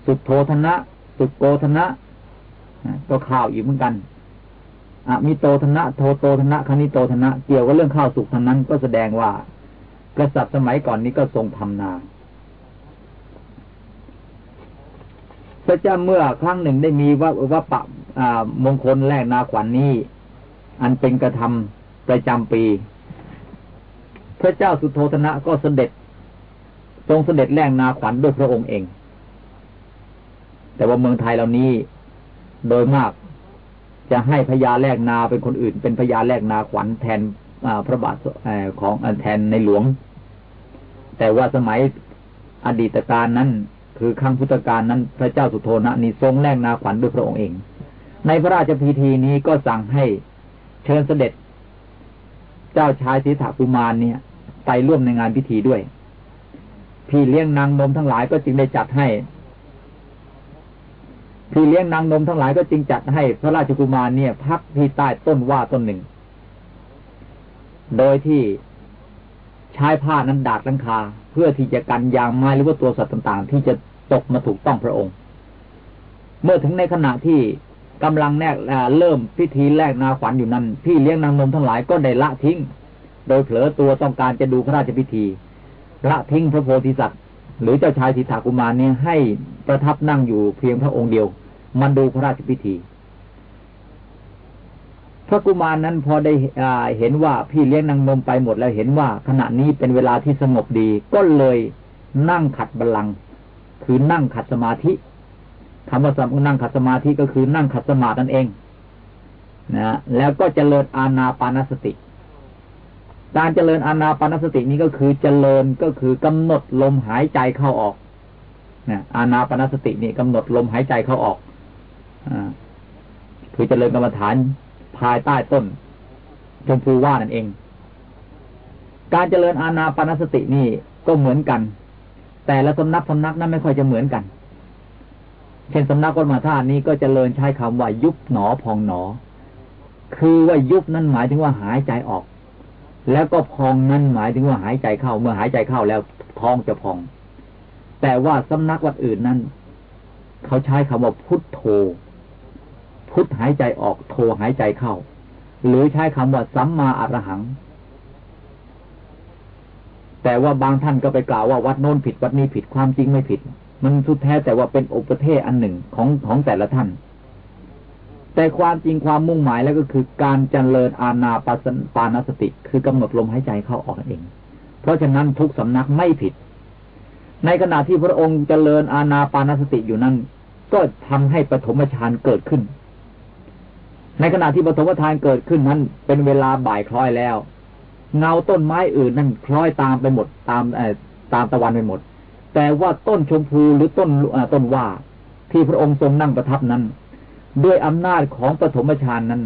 สุดโทธนะ สุดโกธนะก็ข้าวอีกเหมือนกันอมีโตธนะโทโตธนะคณิโตธนะ เกี่ยวกับเรื่องข้าวสุกทั้งนั้นก็แสดงว่ากษัตริย์สมัยก่อนนี้ก็ทรงทำนา พระเจ้าเมื่อครั้งหนึ่งได้มีว่าว่าปะมงคลแรกนาขวัญนนี้ อันเป็นกระทำประจำปี พระเจ้าสุโธธนะก็เสด็จ ทรงเสด็จแรกนาขวัญด้วยพระองค์เอง แต่ว่าเมืองไทยเหล่านี้โดยมากจะให้พญาแรกนาเป็นคนอื่น เป็นพญาแรกนาขวัญแทนพระบาทของแทนในหลวง แต่ว่าสมัยอดีตการนั้น คือครั้งพุทธกาลนั้นพระเจ้าสุโธนะนี่ทรงแรกนาขวัญด้วยพระองค์เอง ในพระราชพิธีนี้ก็สั่งให้เชิญเสด็จ เจ้าชายสิทธากุมารเนี่ย ไปร่วมในงานพิธีด้วย พี่เลี้ยงนางนมทั้งหลายก็จึงได้จัดให้ พี่เลี้ยงนางนมทั้งหลายก็จึงจัดให้พระราชกุมารเนี่ย พักที่ใต้ต้นว่าต้นหนึ่ง โดยที่ใช้ผ้านั้นดาดลังคา เพื่อที่จะกันยางไม้หรือว่าตัวสัตว์ต่าง ๆ ที่จะ ตกมาถูกต้องพระองค์ เมื่อถึงในขณะที่กำลังแนกเริ่มพิธีแรกนาขวัญอยู่นั้น พี่เลี้ยงนางนมทั้งหลายก็ได้ละทิ้ง โดยเผลอตัวต้องการจะดูพระราชพิธีละทิ้งพระโพธิสัตว์หรือเจ้าชายสิทธากุมารเนี่ยให้ประทับนั่งอยู่เพียงพระองค์เดียว มันดูพระราชพิธี พระกุมารนั้นพอได้เห็นว่าพี่เลี้ยงนางนมไปหมดแล้วเห็นว่าขณะนี้เป็นเวลาที่สงบดีก็เลยนั่งขัดบัลลังก์ คือนั่งขัดสมาธิคำว่านั่งขัดสมาธิก็คือนั่งขัดสมาธินั่นเองนะแล้วก็เจริญอาณาปานสติ การเจริญอาณาปานสตินี้ก็คือเจริญก็คือกำหนดลมหายใจเข้าออกนะอาณาปานสตินี่กำหนดลมหายใจเข้าออกอคือเจริญกรรมฐานภายใต้ต้นชมพูว่านั่นเอง การเจริญอาณาปณสตินี่ก็เหมือนกัน แต่ละสำนักสำนักนั้นไม่ค่อยจะเหมือนกัน เช่นสำนักวัดมาท่านี้ก็จเจริญใช้คำว่ายุบหนอพองหนอ คือว่ายุบนั้นหมายถึงว่าหายใจออก แล้วก็พองนั้นหมายถึงว่าหายใจเข้า เมื่อหายใจเข้าแล้วท้องจะพอง แต่ว่าสำนักวัดอื่นนั้น เขาใช้คำว่าพุทโธ พุทหายใจออกโทหายใจเข้า หรือใช้คำว่าสัมมาอรหัง แต่ว่าบางท่านก็ไปกล่าวว่าวัดโน้นผิดวัดนี้ผิดความจริงไม่ผิด มันสุดแท้แต่ว่าเป็นอุปเทศอันหนึ่งของของแต่ละท่าน แต่ความจริงความมุ่งหมายแล้วก็คือการเจริญอาณาปาสปานสติ คือกำหนดลมหายใจเข้าออกเอง เพราะฉะนั้นทุกสำนักไม่ผิด ในขณะที่พระองค์เจริญอาณาปานสติอยู่นั้น ก็ทำให้ปฐมฌานเกิดขึ้น ในขณะที่ปฐมทานเกิดขึ้นนั้น เป็นเวลาบ่ายคล้อยแล้ว เงาต้นไม้อื่นนั่นคล้อยตามไปหมดตามตามตะวันไปหมด แต่ว่าต้นชมพูหรือต้นต้นว่า ที่พระองค์ทรงนั่งประทับนั้น ด้วยอำนาจของปฐมฌานนั้น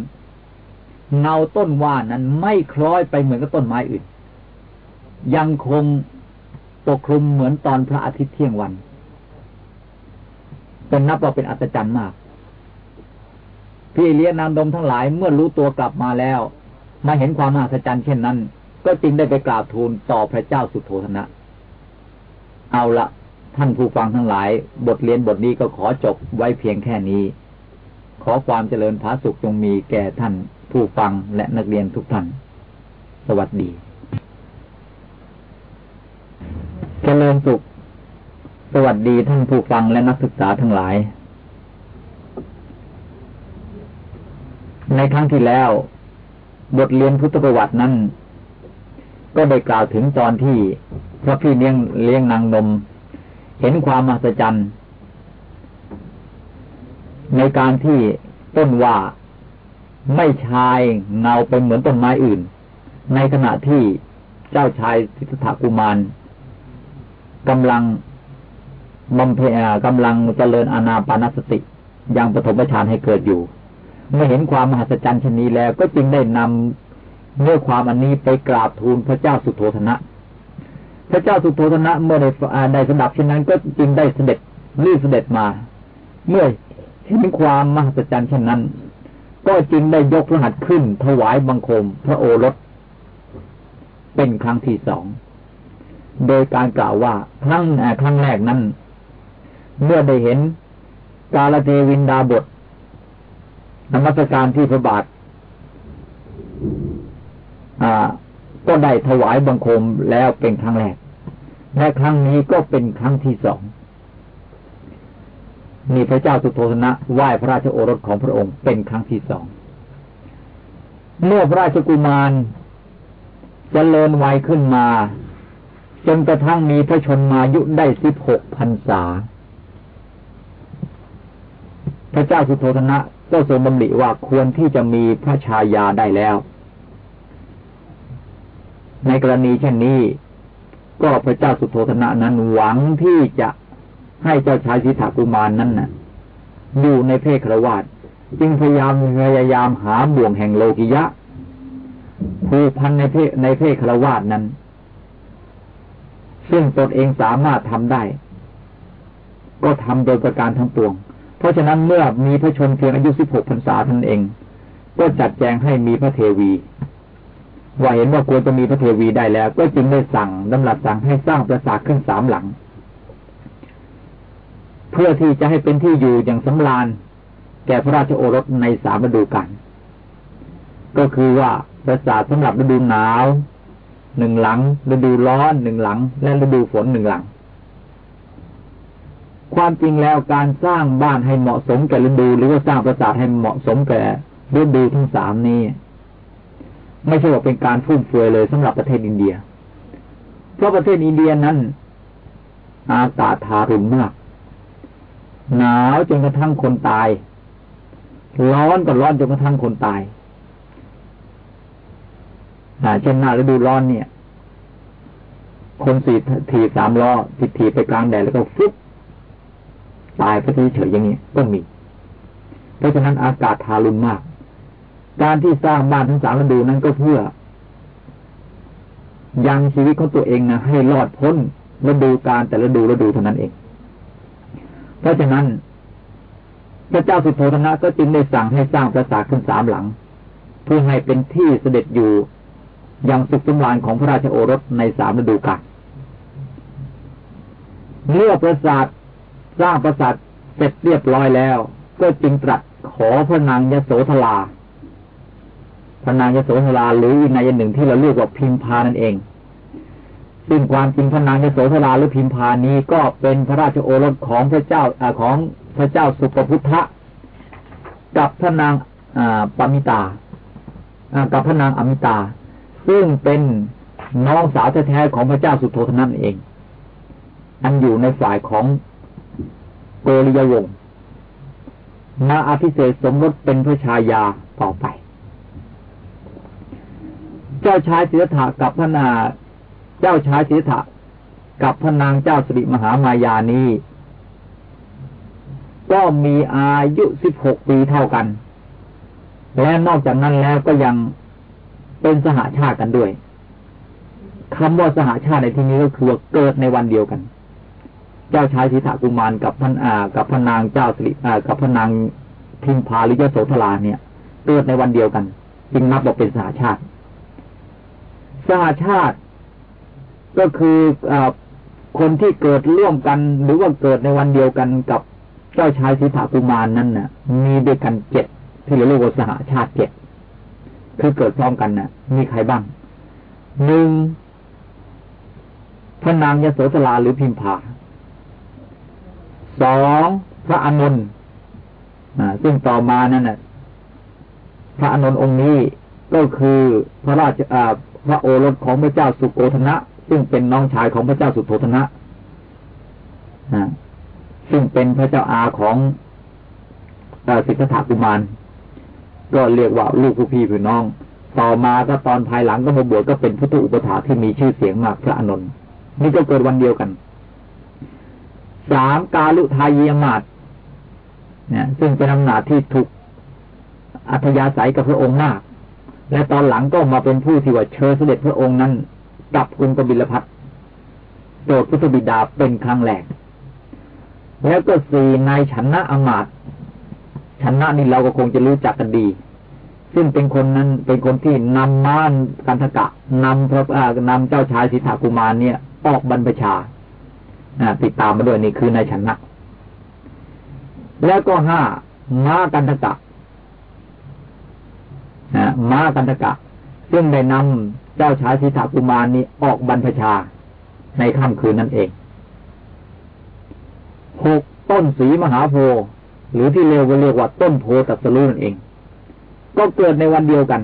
เงาต้นว่านั้นไม่คล้อยไปเหมือนกับต้นไม้อื่น ยังคงปกคลุมเหมือนตอนพระอาทิตย์เที่ยงวัน เป็นนับว่าเป็นอัศจรรย์มาก พี่เลี้ยงนางดมทั้งหลายเมื่อรู้ตัวกลับมาแล้ว มาเห็นความมหัศจรรย์เช่นนั้น ก็จึงได้ไปกราบทูลต่อพระเจ้าสุโธธนะ เอาละท่านผู้ฟังทั้งหลาย บทเรียนบทนี้ก็ขอจบไว้เพียงแค่นี้ ขอความเจริญผาสุขจงมีแก่ท่านผู้ฟังและนักเรียนทุกท่าน สวัสดี เจริญสุข สวัสดีท่านผู้ฟังและนักศึกษาทั้งหลาย ในครั้งที่แล้ว บทเรียนพุทธประวัตินั้น ก็ได้กล่าวถึงตอนที่พระพี่เลี้ยงเลี้ยงนางนม เห็นความมหัศจรรย์ในการที่ต้นว่าไม่ชายเงาเป็นเหมือนต้นไม้อื่น ในขณะที่เจ้าชายสิทธัตถกุมารกำลังบำเพ็ญกำลังเจริญอานาปานสติยังปฐมฌานให้เกิดอยู่ เมื่อเห็นความมหัศจรรย์ชนีแล้ว ก็จึงได้นำ เมื่อความอันนี้ไปกราบทูลพระเจ้าสุโธธนะ พระเจ้าสุโธธนะเมื่อได้ได้สดับเช่นนั้นก็จึงได้เสด็จรีบเสด็จมา เมื่อเห็นความมหัศจรรย์เช่นนั้น ก็จึงได้ยกพระหัตถ์ขึ้น ถวายบังคมพระโอรส เป็นครั้งที่สอง โดยการกล่าวว่าครั้งครั้งแรกนั้น เมื่อได้เห็นกาลเทวินดาบทนมัสการที่พระบาท ก็ได้ถวายบังคมแล้วเป็นครั้งแรก และครั้งนี้ก็เป็นครั้งที่สองมีพระเจ้าสุโธธนะไหว้พระราชโอรสของพระองค์เป็นครั้งที่สอง เมื่อพระราชกุมารจเจริญวัยขึ้นมา จนกระทั่งมีพระชนมายุได้สิบหกพรรษา พระเจ้าสุโธธนะก็ทรงบำริว่าควรที่จะมีพระชายาได้แล้ว ในกรณีเช่นนี้ ก็พระเจ้าสุโธธนะนั้นหวังที่จะให้เจ้าชายสิทธากุมารนนั้นน่ะ อยู่ในเพศครวาตจึงพยายามพยายามหาบ่วงแห่งโลกิยะผูกพันในเพศในเพศครวาตนั้น ซึ่งตนเองสามารถทำได้ ก็ทำโดยประการทั้งปวง เพราะฉะนั้นเมื่อมีพระชนเพียงอายุสิบหกพรรษาท่านเอง ก็จัดแจงให้มีพระเทวี ว่าเห็นว่าควรจะมีพระเทวีได้แล้ว ก็จึงได้สั่งดำรัสสั่งให้สร้างปราสาทขึ้นสามหลัง เพื่อที่จะให้เป็นที่อยู่อย่างสำราญ แก่พระราชโอรสในสามฤดูกาลก็คือว่าปราสาทสำหรับฤดูหนาวหนึ่งหลัง ฤดูร้อนหนึ่งหลัง และฤดูฝนหนึ่งหลัง ความจริงแล้วการสร้างบ้านให้เหมาะสมแก่ฤดู หรือว่าสร้างปราสาทให้เหมาะสมแก่ฤดูทั้งสามนี้ ไม่ใช่ว่าเป็นการฟุ่มเฟือยเลยสำหรับประเทศอินเดีย เพราะประเทศอินเดียนั้น อากาศทารุณมาก หนาวจนกระทั่งคนตาย ร้อนก็ร้อนจนกระทั่งคนตายเช่นหน้าฤดูร้อนเนี่ย คนสี่ถีบสามล้อติดถีบไปกลางแดดแล้วก็ฟุบตายไปเฉยอย่างนี้ก็มี เพราะฉะนั้นอากาศทารุณมาก การที่สร้างบ้านทั้งสามฤดูนั้นก็เพื่อ ยังชีวิตของตัวเองนะให้รอดพ้นฤดูการแต่ละดูฤดูเท่านั้นเอง เพราะฉะนั้น พระเจ้าสุโธธนะก็จึงได้สั่งให้สร้างปราสาทขึ้นสามหลัง เพื่อให้เป็นที่เสด็จอยู่อย่างสุขสมรานของพระราชโอรสในสามฤดูกาลเมื่อปราสาทสร้างปราสาทเสร็จเรียบร้อยแล้ว ก็จึงตรัสขอพระนางยโสธรา พระนางยโสธราหรืออีกนายหนึ่งที่เราเรียกว่าพิมพานั่นเอง ซึ่งความจริงพระนางยโสธราหรือพิมพานี้ก็เป็นพระราชโอรสของพระเจ้าอของพระเจ้าสุปพุทธะกับพระนางปมิตากับพระนางอมิตา ซึ่งเป็นน้องสาวแท้ๆของพระเจ้าสุโธทนั่นเอง อันอยู่ในฝ่ายของโกริยวงศ์มาอภิเษกสมรสเป็นพระชายาต่อไป เจ้าชายเสือถากับพระนา เจ้าชายสิทธะกับพระนางเจ้าสิริมหามายานี้ ก็มีอายุสิบหกปีเท่ากัน และนอกจากนั้นแล้วก็ยังเป็นสหาชาติกันด้วยคำว่าสหาชาติในที่นี้ก็คือเกิดในวันเดียวกัน เจ้าชายสิทธะกุมารกับพันอากับพนางเจ้าสิริกับพนางพิมพาหรือยโสธราเนี่ย เกิดในวันเดียวกัน จึงนับว่าเป็นสหาชาติ สหาชาติ ก็คืออคนที่เกิดร่วมกัน หรือว่าเกิดในวันเดียวกันกับเจ้าชายสิทธากุมารนั่นน่ะ มีด้วยกันเจ็ดที่เรียกว่าสหาชาติเจ็ดคือเกิดพร้อมกันน่ะ มีใครบ้างหนึ่งพระนางยโสธราหรือพิมพาสองพระอานนท์ซึ่งต่อมานั่นน่ะพระอานนท์องค์นี้ก็คือพระราช พระโอรสของพระเจ้าสุโกธนะ ซึ่งเป็นน้องชายของพระเจ้าสุโธธนะซึ่งเป็นพระเจ้าอาของสิทธัตถกุมาร ก็เรียกว่าลูกผู้พี่ผู้น้อง ต่อมาก็ตอนภายหลังก็มาบวชก็เป็นพุทธอุปถาที่มีชื่อเสียงมากพระอนุนนี่ก็เกิดวันเดียวกันสามกาลุทายีมาตเนี่ยซึ่งเป็นอำนาจที่ถูกอัธยาศัยกับพระองค์มาก และตอนหลังก็มาเป็นผู้ที่ว่าเชิญเสด็จพระองค์นั้นกลับกรุงกบิลพัทโจทย์พุทธบิดาเป็นครั้งแรก แล้วก็สี่นายชนะอมาตชนะนี่เราก็คงจะรู้จักกันดี ซึ่งเป็นคนนั้นเป็นคนที่นำม่านกันทกะนำพระนำเจ้าชายสิทธากุมารเนี่ย ออกบรรพชาติดตามมาด้วยนี่คือนายชนะ แล้วก็ห้าม้ากันทกะ ม้ากันทกะ ซึ่งได้นำเจ้าชายสิทธากุมารนี้ออกบรรพชาในค่ำคืนนั่นเองหกต้นสีมหาโพธิ์หรือที่เรียกว่าเรียกว่าต้นโพตัสรูนั่นเอง ก็เกิดในวันเดียวกัน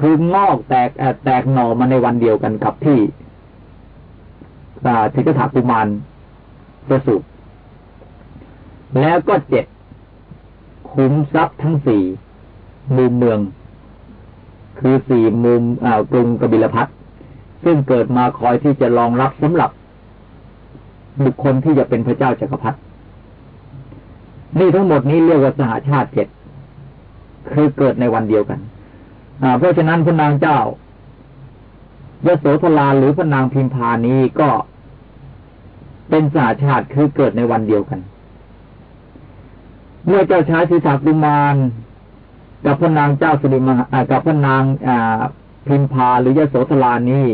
คืองอกแตกแตกหน่อมาในวันเดียวกันกับที่ทิกถากุมารประสูติแล้วก็เจ็ดขุมทรัพย์ทั้งสี่มุมเมือง คือสี่มุมอ่ากรุงกบิลพัทซึ่งเกิดมาคอยที่จะรองรับสำหรับ บุคคลที่จะเป็นพระเจ้าจักรพรรดินี่ทั้งหมดนี้เรียกว่าสหาชาติเจ็ดคือเกิดในวันเดียวกันเพราะฉะนั้นพระนางเจ้ายโสธราหรือพระนางพิมพานี้ก็เป็นสหาชาติคือเกิดในวันเดียวกัน เมื่อเจ้าชายสิทธากุมาร กับพระนางเจ้าสุริมากับพระนางพิมพาหรือยโสธรานี้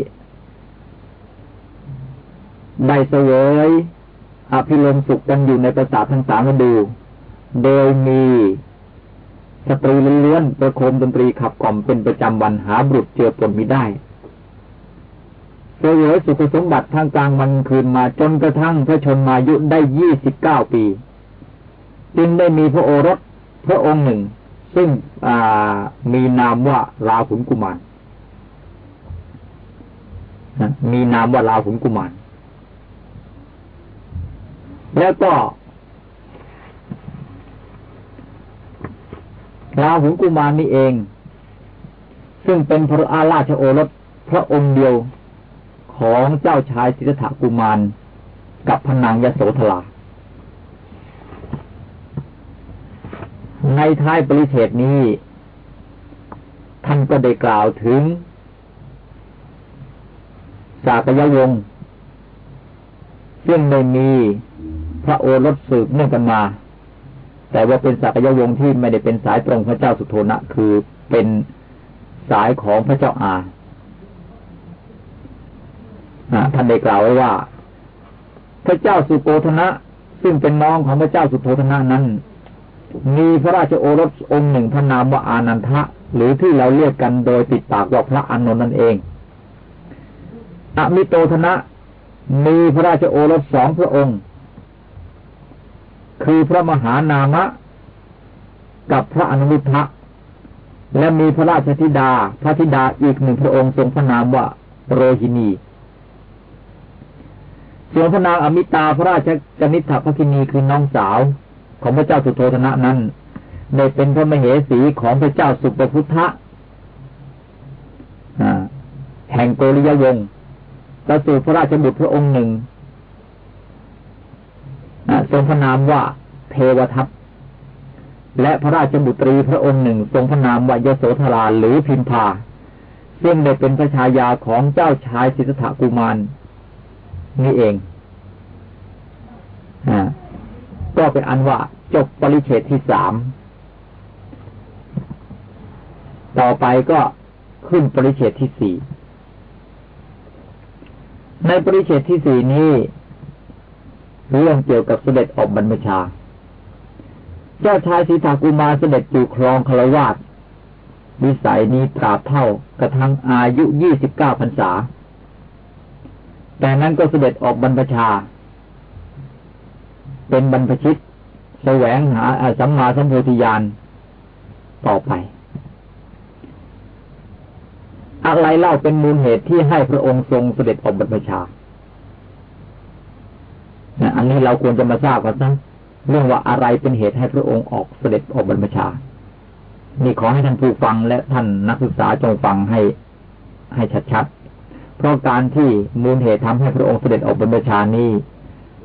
ได้เสวยอภิรมสุขกันอยู่ในประสาททั้งสามฤดู โดยมีสตรีเล้วนประโคมดนตรีขับกล่อมเป็นประจำวันหาบุตรเจือปนมิได้เสวยสุขสมบัติทางกลางวันคืนมาจนกระทั่งพระชนมายุได้ยี่สิบเก้าปี จึงได้มีพระโอรสพระองค์หนึ่ง ซึ่งมีนามว่าลาหุนกุมารมีนามว่าลาหุนกุมาร แล้วก็ลาหุนกุมารนี่เอง ซึ่งเป็นพระอาราชโอรสพระองค์เดียวของเจ้าชายสิทธัตถกุมาร กับพนางยโสธรา ในท้ายปริเทศนี้ ท่านก็ได้กล่าวถึง สากยวงศ์ซึ่งไม่มีพระโอรสสืบเนื่องกันมา แต่ว่าเป็นสักยวงศ์ที่ไม่ได้เป็นสายตรงพระเจ้าสุโธนะ คือเป็นสายของพระเจ้าอาท่านได้กล่าวไว้ว่า พระเจ้าสุโธธนะ ซึ่งเป็นน้องของพระเจ้าสุโธธนะนั้น มีพระราชโอรสองค์หนึ่งพระนามว่าอานันทะ หรือที่เราเรียกกันโดยติดปากว่าพระอานนท์นั่นเองอมิโตธนะมีพระราชโอรสสองพระองค์ คือพระมหานามะ กับพระอนุรุทธะและมีพระราชธิดา พระธิดาอีกหนึ่งพระองค์ทรงพระนามว่าโรหินีส่วนพระนางอมิตาพระราชกนิษฐพระคินีคือน้องสาว ของพระเจ้าสุโธธนะนั้นได้เป็นพระมเหสีของพระเจ้าสุปพุทธะแห่งโกริยวงศ์ประสูติพระราชบุตรพระองค์หนึ่งทรงพระนามว่าเทวทัพและพระราชบุตรีพระองค์หนึ่ง ทรงพระนามว่ายโสธราหรือพิมพาซึ่งได้เป็นพระชายาของเจ้าชายสิทธัตถกุมาร นี่เองอ ก็เป็นอันว่าจบปริเฉดที่สาม ต่อไปก็ขึ้นปริเฉดที่สี่ ในปริเฉดที่สี่นี้ เรื่องเกี่ยวกับเสด็จออกบรรพชา เจ้าชายสีทากุมาเสด็จอยู่ครองคารวาสวิสัยนี้ตราบเท่ากระทั่งอายุยี่สิบเก้าพรรษา แต่นั้นก็เสด็จออกบรรพชา เป็นบรรพชิตแสวงหาสัมมาสัมโพธิญาณต่อไป อะไรเล่าเป็นมูลเหตุที่ให้พระองค์ทรงเสด็จออกบรรพชาอันนี้เราควรจะมาทราบกันนะเรื่องว่าอะไรเป็นเหตุให้พระองค์ออกเสด็จออกบรรพชา นี่ขอให้ท่านผู้ฟังและท่านนักศึกษาจงฟังให้ให้ชัดๆ เพราะการที่มูลเหตุทำให้พระองค์เสด็จออกบรมชานี้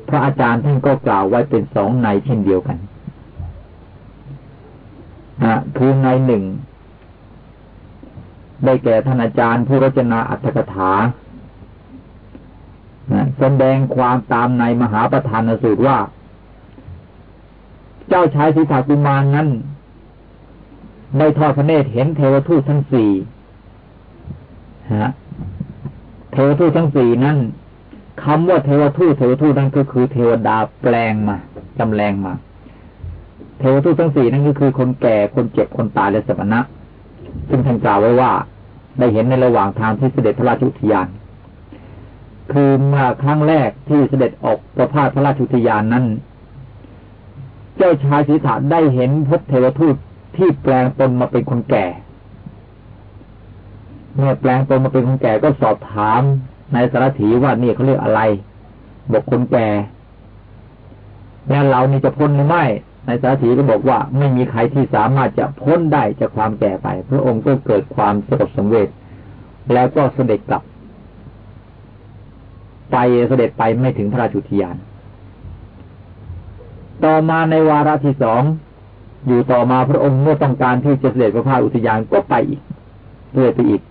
พระอาจารย์ท่านก็กล่าวไว้เป็นสองในเช่นเดียวกันนะคือในหนึ่งได้แก่ท่านอาจารย์ผู้รจนาอัตถกถาแสดงความตามในมหาประธานสูตรว่า เจ้าชายสิทธากุมารนั้นได้ทอดพระเนตรเห็นเทวทูตทั้งสี่ฮะเทวทูตทั้งสี่นั้น คำว่าเทวทูตเทวทูตนั่นก็คือเทวดาแปลงมาจำแรงมา เทวทูตทั้งสี่นั่นก็คือคนแก่คนเจ็บคนตายและสมณะ ซึ่งท่านกล่าวไว้ว่า ได้เห็นในระหว่างทางที่เสด็จพระราชุทยาน คือมาครั้งแรกที่เสด็จออกประพาสพระราชุทยานนั้น เจ้าชายสิทธาได้เห็นพบเทวทูตที่แปลงตนมาเป็นคนแก่ เมื่อแปลงตนมาเป็นคนแก่ก็สอบถาม นายสารถีว่านี่เขาเรียกอะไรบอกคนแก่แล้วเรานี่จะพ้นหรือไม่นายสารถีก็บอกว่าไม่มีใครที่สามารถจะพ้นได้จากความแก่ไป พระองค์ก็เกิดความสลดสังเวชแล้วก็เสด็จกลับ ไปเสด็จไปไม่ถึงพระราชุทยาน ต่อมาในวาระที่สองอยู่ต่อมาพระองค์เมื่อต้องการที่จะเสด็จพระพาอุทยานก็ไปอีกเสด็จไปอีก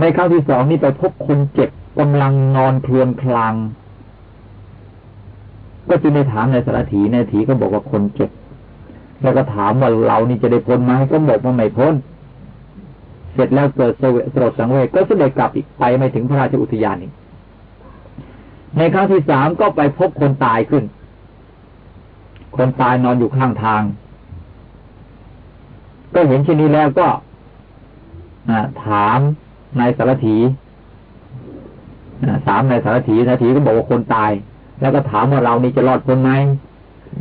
ในครั้งที่สองนี้ไปพบคนเจ็บ กำลังนอนคลวนคลาง ก็จึงได้ถามในสารถีในถีก็บอกว่าคนเจ็บ แล้วก็ถามว่าเรานี่จะได้พ้นไหมก็บอกว่าไม่พ้น เสร็จแล้วเกิดสลดสังเวชก็เสด็จกลับอีกไปไม่ถึงพระราชอุทยานอีกในครั้งที่สามก็ไปพบคนตายขึ้น คนตายนอนอยู่ข้างทาง ก็เห็นเช่นนี้แล้วก็ถามนายสารถี สามในสารถีสารถีก็บอกว่าคนตาย แล้วก็ถามว่าเรานี่จะรอดพ้นไหม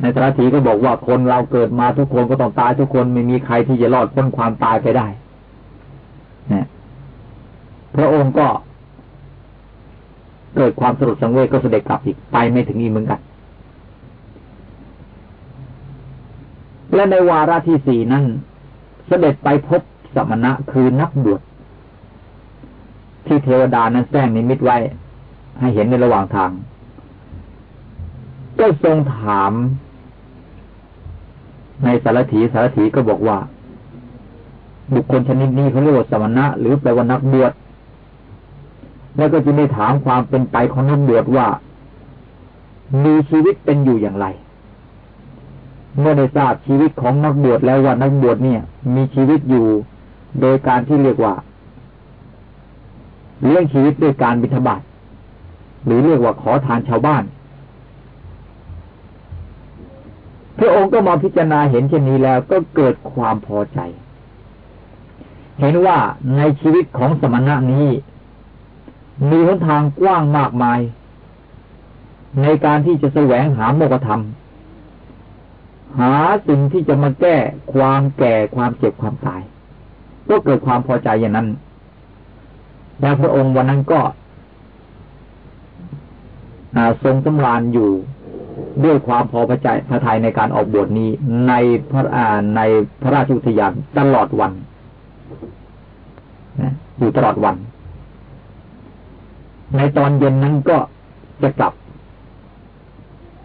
ในสารถีก็บอกว่าคนเราเกิดมาทุกคนก็ต้องตายทุกคนไม่มีใครที่จะรอดพ้นความตายไปได้นะพระองค์ก็ เกิดความสลดสังเวชก็เสด็จกลับอีกไปไม่ถึงอีกเหมือนกัน และในวาระที่สี่นั้น เสด็จไปพบสมณะคือนักบวช ที่เทวดานั้นแสงนิมิตไว้ ให้เห็นในระหว่างทาง ก็ทรงถาม ในสารถีสารถีก็บอกว่า บุคคลชนิดนี้เขาเรียกว่าสมณะ หรือแปลว่านักบวชแล้วก็จะได้ถามความเป็นไปของนักบวชว่า มีชีวิตเป็นอยู่อย่างไร เมื่อได้ทราบชีวิตของนักบวชแล้วว่านักบวชเนี่ย มีชีวิตอยู่ โดยการที่เรียกว่า เลี้ยงชีวิตด้วยการบิณฑบาตหรือเรียกว่าขอทานชาวบ้าน พระองค์ก็มาพิจารณาเห็นเช่นนี้แล้วก็เกิดความพอใจ เห็นว่าในชีวิตของสมณะนี้ มีหนทางกว้างมากมาย ในการที่จะแสวงหาโมกธรรม หาสิ่งที่จะมาแก้ความแก่ความเจ็บความตาย ก็เกิดความพอใจอย่างนั้น แล้วพระองค์วันนั้นก็ทรงสำราญอยู่ด้วยความพอพระใจพระทัยในการออกบวชนี้ในพระอาในพระราชอุทยานตลอดวันอยู่ตลอดวัน ในตอนเย็นนั้นก็จะกลับ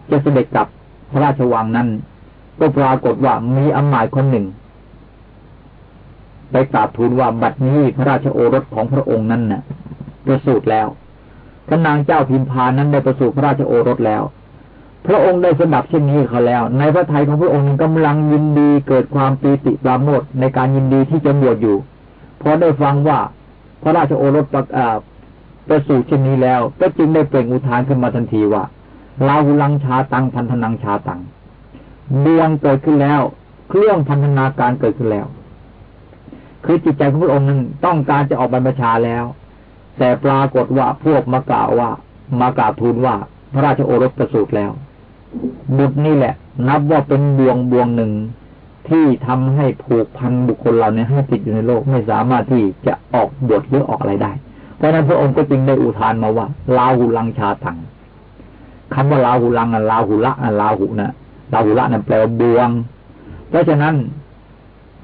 จะเสด็จกลับพระราชวังนั้น ก็ปรากฏว่ามีอำมาตย์คนหนึ่ง ไปกราบทูลว่าบัดนี้พระราชโอรสของพระองค์นั้นน่ะ ประสูติแล้วพระนางเจ้าพิมพานั้นได้ประสูติพระราชโอรสแล้ว พระองค์ได้สดับเช่นนี้เขาแล้ว ในพระทัยของพระองค์กำลังยินดีเกิดความปีติปราโมทในการยินดีที่จะบวชอยู่พอได้ฟังว่าพระราชโอรสประประสูติเช่นนี้แล้ว ก็จึงได้เปล่งอุทานขึ้นมาทันทีว่าลาหุลังชาตังพันธนังชาตังดวงเกิดขึ้นแล้ว เครื่องพันธนาการเกิดขึ้นแล้ว คือจิตใจของพระองค์นั้นต้องการจะออกบรรพชาแล้ว แต่ปรากฏว่าพวกมากล่าวว่ามากราบทูลว่า พระราชโอรสประสูติแล้ว บุตรนี่แหละ นับว่าเป็นดวงดวงหนึ่งที่ทำให้ผูกพันบุคคลเราเนี่ยให้ติดอยู่ในโลกไม่สามารถที่จะออกบทหรือออกอะไรได้ เพราะนั้นพระองค์ก็จึงได้อุทานมาว่าลาหุลังชาตังคำว่าลาหุลังอะลาหุละอะลาหุนะลาหุละนั่นแปลว่าดวง เพราะฉะนั้น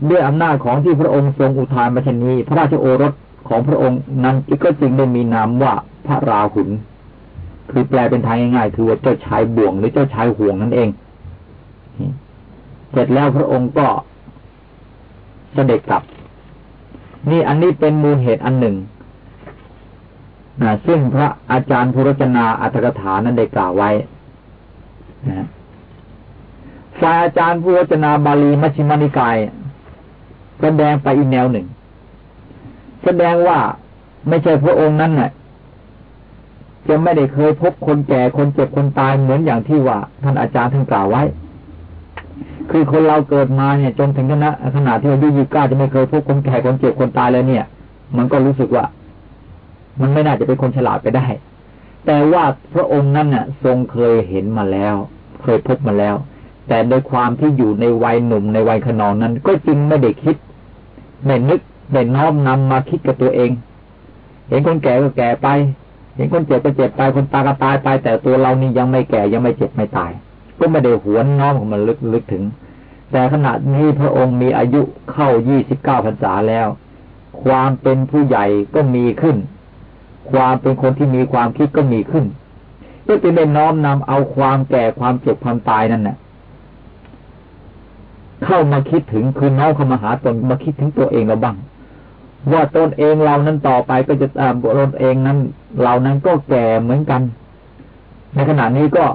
ด้วยอำนาจของที่พระองค์ทรงอุทานมาเช่นนี้ พระราชโอรสของพระองค์นั้นก็จึงได้มีนามว่าพระราหุลคือแปลเป็นไทยง่ายๆคือว่าเจ้าชายบ่วงหรือเจ้าชายห่วงนั่นเอง เสร็จแล้วพระองค์ก็เสด็จกลับ นี่อันนี้เป็นมูลเหตุอันหนึ่งนะซึ่งพระอาจารย์ภูรจนาอัตถกถานั้นได้กล่าวไว้นะฝ่ายอาจารย์ภูรจนาบาลีมัชฌิมานิกาย แสดงไปอีกแนวหนึ่ง แสดงว่าไม่ใช่พระองค์นั้นน่ะจะไม่ได้เคยพบคนแก่คนเจ็บคนตายเหมือนอย่างที่ว่า ท่านอาจารย์ท่านกล่าวไว้ คือคนเราเกิดมาเนี่ยจนถึงขณะขนาดที่อายุยี่เก้าจะไม่เคยพบคนแก่คนเจ็บคนตายเลยเนี่ย มันก็รู้สึกว่า มันไม่น่าจะเป็นคนฉลาดไปได้ แต่ว่าพระองค์นั้นน่ะ ทรงเคยเห็นมาแล้ว เคยพบมาแล้ว แต่โดยความที่อยู่ในวัยหนุ่มในวัยขนองนั้น ก็จึงไม่ได้คิดไม่นึกไม่น้อมนำมาคิดกับตัวเอง เห็นคนแก่ก็แก่ไป เห็นคนเจ็บก็เจ็บไปคนตายก็ตายไป แต่ตัวเรานี่ยังไม่แก่ยังไม่เจ็บไม่ตาย ก็ไม่ได้หวนน้อมของมันลึกลึกถึง แต่ขณะนี้พระองค์มีอายุเข้ายี่สิบเก้าพรรษาแล้ว ความเป็นผู้ใหญ่ก็มีขึ้น ความเป็นคนที่มีความคิดก็มีขึ้นก็จะได้น้อมนำเอาความแก่ความเจ็บความตายนั่นน่ะ เข้ามาคิดถึงคือน้อมเข้ามาหาตนมาคิดถึงตัวเองเราบ้าง ว่าตนเองเรานั้นต่อไปก็จะตาตนเองนั้นเรานั้นก็แก่เหมือนกัน ในขณะนี้ก็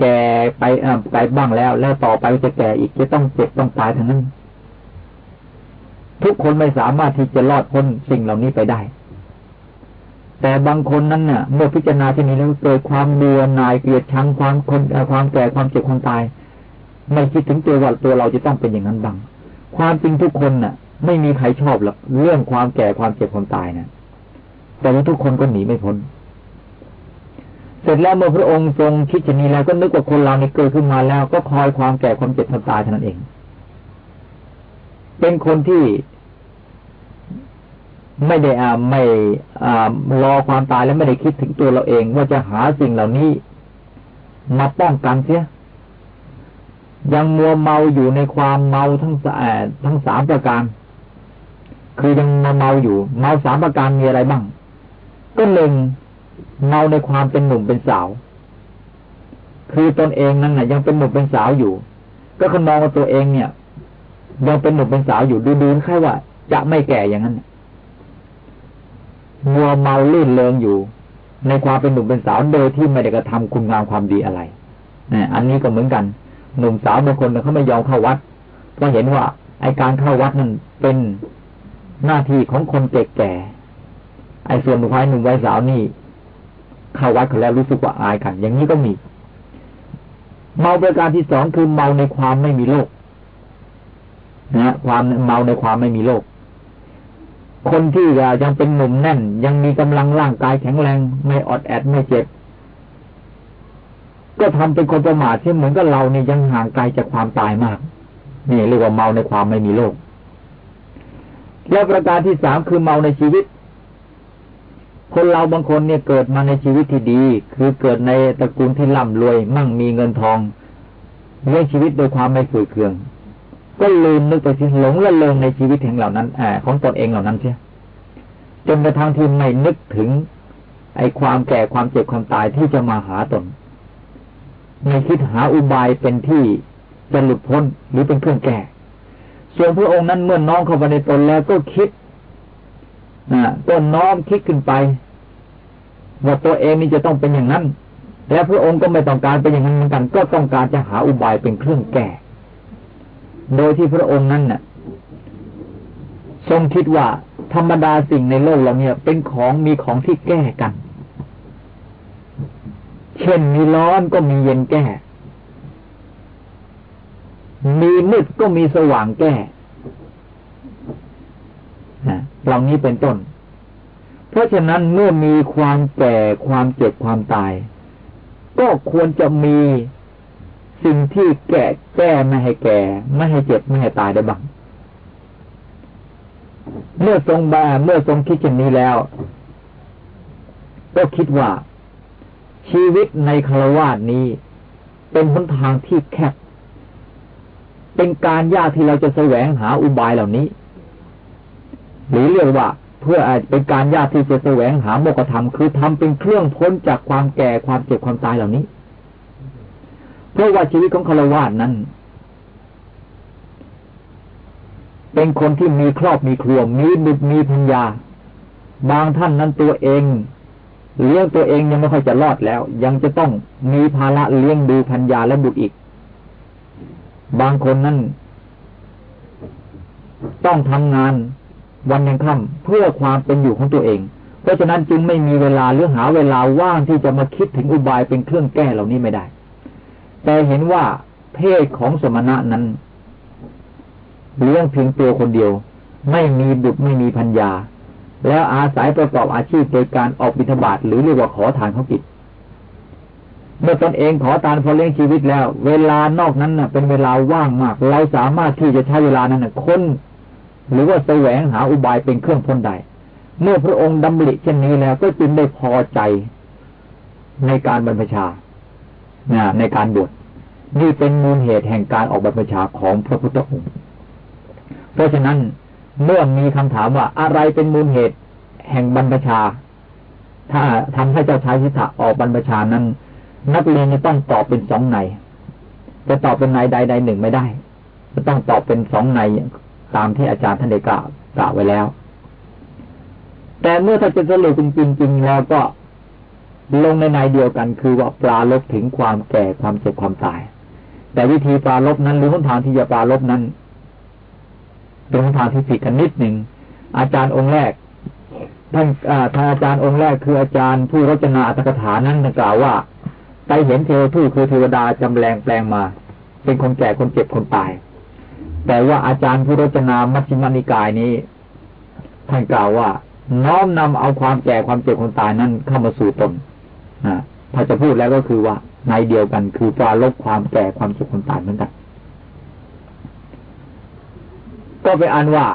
แก่ไปไปบ้างแล้ว แล้วต่อไปจะแก่อีกจะต้องเจ็บต้องตายทั้งนั้น ทุกคนไม่สามารถที่จะรอดพ้นสิ่งเหล่านี้ไปได้ แต่บางคนนั้นเนี่ยเมื่อพิจารณาที่นี้แล้วเกิดความเบื่อหน่ายเกลียดชังความคนความแก่ความเจ็บความตาย ไม่คิดถึงตัวว่าตัวเราจะต้องเป็นอย่างนั้นบ้าง ความจริงทุกคนน่ะ ไม่มีใครชอบหรอกเรื่องความแก่ความเจ็บความตายนะแต่ว่าทุกคนก็หนีไม่พ้น เสร็จแล้วเมื่อพระองค์ทรงคิดจะนี้แล้วก็นึกว่าคนเราเนี่เกิดขึ้นมาแล้ว ก็คอยความแก่ความเจ็บความตายเท่านั้นเอง เป็นคนที่ไม่ได้อ่าไม่อ่ารอความตายแล้วไม่ได้คิดถึงตัวเราเอง ว่าจะหาสิ่งเหล่านี้มาป้องกันเสีย ยังมัวเมาอยู่ในความเมาทั้งสทั้งสามประการ คือยังมาเมาอยู่ เมาสามประการมีอะไรบ้าง ก็หนึ่งเมาในความเป็นหนุ่มเป็นสาว คือตนเองนั้นน่ะ ยังเป็นหนุ่มเป็นสาวอยู่ ก็คนมองว่าตัวเองเนี่ย ยังเป็นหนุ่มเป็นสาวอยู่ดูดูแค่ว่า จะไม่แก่อย่างนั้นมัวเมาลื่นเลงอยู่ ในความเป็นหนุ่มเป็นสาวโดยที่ไม่ได้กระทำคุณงามความดีอะไรนะอันนี้ก็เหมือนกัน หนุ่มสาวบางคนเขาไม่ยอมเข้าวัดเพราะเห็นว่า ไอการเข้าวัดนั้นเป็นหน้าที่ของคนแก่ ไอ้ส่วนวัยหนุ่มวัยสาวนี่เข้าวัดเขาแล้วรู้สึกว่าอายกัน อย่างนี้ก็มี เมาประการที่สองคือเมาในความไม่มีโลกนะความเมาในความไม่มีโลกคนที่ยังเป็นหนุ่มแน่น ยังมีกำลังร่างกายแข็งแรง ไม่อดแอดไม่เจ็บ ก็ทำเป็นคนประมาทที่เหมือนกับเราเนี่ยยังห่างไกลจากความตายมากนี่เรียกว่าเมาในความไม่มีโลก และประการที่สามคือเมาในชีวิต คนเราบางคนเนี่ยเกิดมาในชีวิตที่ดี คือเกิดในตระกูลที่ร่ำรวย มั่งมีเงินทองเลี้ยงชีวิตโดยความไม่ฝืดเคือง ก็ลืมนึกไปสิหลงละเลงในชีวิตแห่งเหล่านั้นอของตนเองเหล่านั้นเสียจนกระทั่งที่ไม่นึกถึง ไอ้ความแก่ความเจ็บความตายที่จะมาหาตน ไม่คิดหาอุบายเป็นที่จะหลุดพ้นหรือเป็นเครื่องแก้ส่วนพระองค์นั้นเมื่อน้อมเข้าไปในตนแล้วก็คิดนะต้นน้อมคิดขึ้นไปว่าตัวเองนี่จะต้องเป็นอย่างนั้นและพระองค์ก็ไม่ต้องการเป็นอย่างนั้นเหมือนกัน ก็ต้องการจะหาอุบายเป็นเครื่องแก้ โดยที่พระองค์นั้นน่ะ ทรงคิดว่าธรรมดาสิ่งในโลกเราเนี่ย เป็นของมีของที่แก้กัน เช่นมีร้อนก็มีเย็นแก้ มีมืดก็มีสว่างแก้เหล่านี้เป็นต้น เพราะฉะนั้นเมื่อมีความแก่ความเจ็บความตาย ก็ควรจะมีสิ่งที่แก้แก้ไม่ให้แก่ ไม่ให้เจ็บไม่ให้ตายได้บ้าง เมื่อทรงบาเมื่อทรงคิดเช่นนี้แล้ว ก็คิดว่า ชีวิตในคารวาสนี้ เป็นหนทางที่แคบ เป็นการยากที่เราจะแสวงหาอุบายเหล่านี้ หรือเรียกว่า เพื่อเป็นการยากที่จะแสวงหาโมกธรรมคือทำเป็นเครื่องพ้นจากความแก่ความเจ็บความตายเหล่านี้ เพราะว่าชีวิตของคารวะนั้น เป็นคนที่มีครอบมีครัวมีบุตรมีพัญญาบางท่านนั้นตัวเอง เลี้ยงตัวเองยังไม่ค่อยจะรอดแล้ว ยังจะต้องมีภาระเลี้ยงดูพัญญาและบุตรอีก บางคนนั้นต้องทำงานวันยังค่ำเพื่อความเป็นอยู่ของตัวเอง เพราะฉะนั้นจึงไม่มีเวลาหรือหาเวลาว่างที่จะมาคิดถึงอุบายเป็นเครื่องแก้เหล่านี้ไม่ได้ แต่เห็นว่าเพศของสมณะนั้นเลี้ยงเพียงตัวคนเดียว ไม่มีบุตรไม่มีพัญญา แล้วอาศัยประกอบอาชีพโดยการออกบิณฑบาตหรือเรียกว่าขอทานเขากิจเมื่อตนเองขอทานพอเลี้ยงชีวิตแล้ว เวลานอกนั้นน่ะ เป็นเวลาว่างมาก เราสามารถที่จะใช้เวลานั้นน่ะค้น หรือว่าแสวงหาอุบายเป็นเครื่องพ้นใด เมื่อพระองค์ดำริเช่นนี้แล้ว ก็จึงได้พอใจในการบรรพชาในการบวชนี่เป็นมูลเหตุแห่งการออกบรรพชาของพระพุทธองค์เพราะฉะนั้น เมื่อมีคำถามว่าอะไรเป็นมูลเหตุแห่งบรรพชา ถ้าทำให้เจ้าชายสิทธะออกบรรพชานั้น นักเรียนจะต้องตอบเป็นสองในจะตอบเป็นในใดใดหนึ่งไม่ได้จะต้องตอบเป็นสองในตามที่อาจารย์ท่านได้กล่าวกล่าวไว้แล้ว แต่เมื่อถ้าจะสรุปจริงๆแล้วก็ลงในในเดียวกัน คือว่าปลาลบถึงความแก่ความเจ็บความตาย แต่วิธีปลาลบนั้นหรือหนทางที่จะปลาลบนั้น เป็นทางที่ผิดกันนิดหนึ่งอาจารย์องค์แรกท่านท่านอาจารย์องค์แรกคืออาจารย์ผู้รจนาอัตถกถานั้นกล่าวว่าไปเห็นเทวทูตคือเทวดาจำแรงแปลงมา เป็นคนแก่คนเจ็บคนตาย แต่ว่าอาจารย์ผู้รจนามัชฌิมานิกายนี้ท่านกล่าวว่า น้อมนำเอาความแก่ความเจ็บคนตายนั้นเข้ามาสู่ตนถ้าจะพูดแล้วก็คือว่าในเดียวกันคือปราลบความแก่ความเจ็บคนตายเหมือนกัน ก็ไปอ่านว่า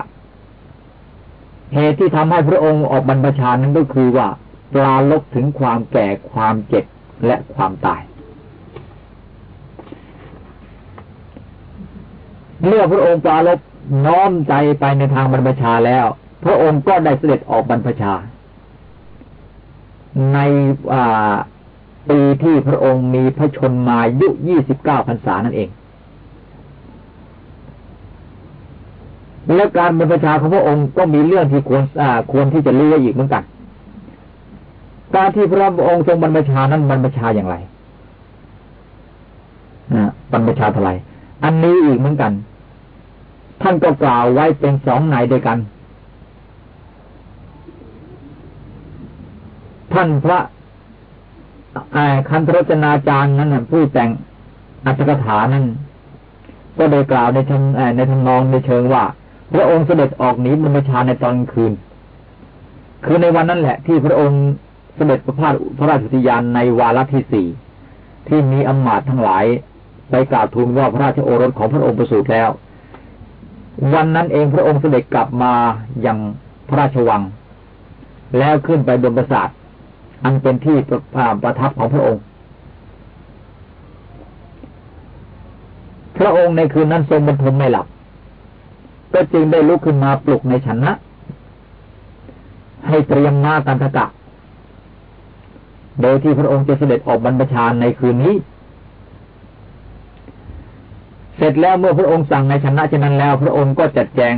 เหตุที่ทำให้พระองค์ออกบรรพชานั้นก็คือว่าปลาลบถึงความแก่ความเจ็บและความตาย เมื่อพระองค์ปลาลบน้อมใจไปในทางบรรพชาแล้ว พระองค์ก็ได้เสด็จออกบรรพชา ในปีที่พระองค์มีพระชนมายุยี่สิบเก้าพรรษานั่นเอง และการบรรพชาของพระองค์ก็มีเรื่องที่ควรควรที่จะรู้ไว้อีกเหมือนกัน การที่พระองค์ทรงบรรพชานั้นบรรพชาอย่างไรบรรพชาเท่าไรอันนี้อีกเหมือนกัน ท่านก็กล่าวไว้เป็นสองในด้วยกัน ท่านพระคันธรจนาจารย์นั้นผู้แต่งอัตถกถานั้นก็ได้กล่าวในทางในทางนองในเชิงว่า พระองค์เสด็จออกหนีบรรพชาในตอนคืน คือในวันนั้นแหละ ที่พระองค์เสด็จประพาสพระราชธิยานในวาระที่สี่ที่มีอมาตย์ทั้งหลายไปกราบทูลว่าพระราชโอรสของพระองค์ประสูติแล้ว วันนั้นเองพระองค์เสด็จกลับมาอย่างพระราชวัง แล้วขึ้นไปบนปราสาทอันเป็นที่ประทับของพระองค์ พระองค์ในคืนนั้นทรงบรรทมไม่หลับ ก็จึงได้ลุกขึ้นมาปลุกในฉันนะ ให้เตรียมมากันทกะ โดยที่พระองค์จะเสด็จออกบรรพชาในคืนนี้ เสร็จแล้วเมื่อพระองค์สั่งในชนะเช่นนั้นแล้ว พระองค์ก็จัดแจง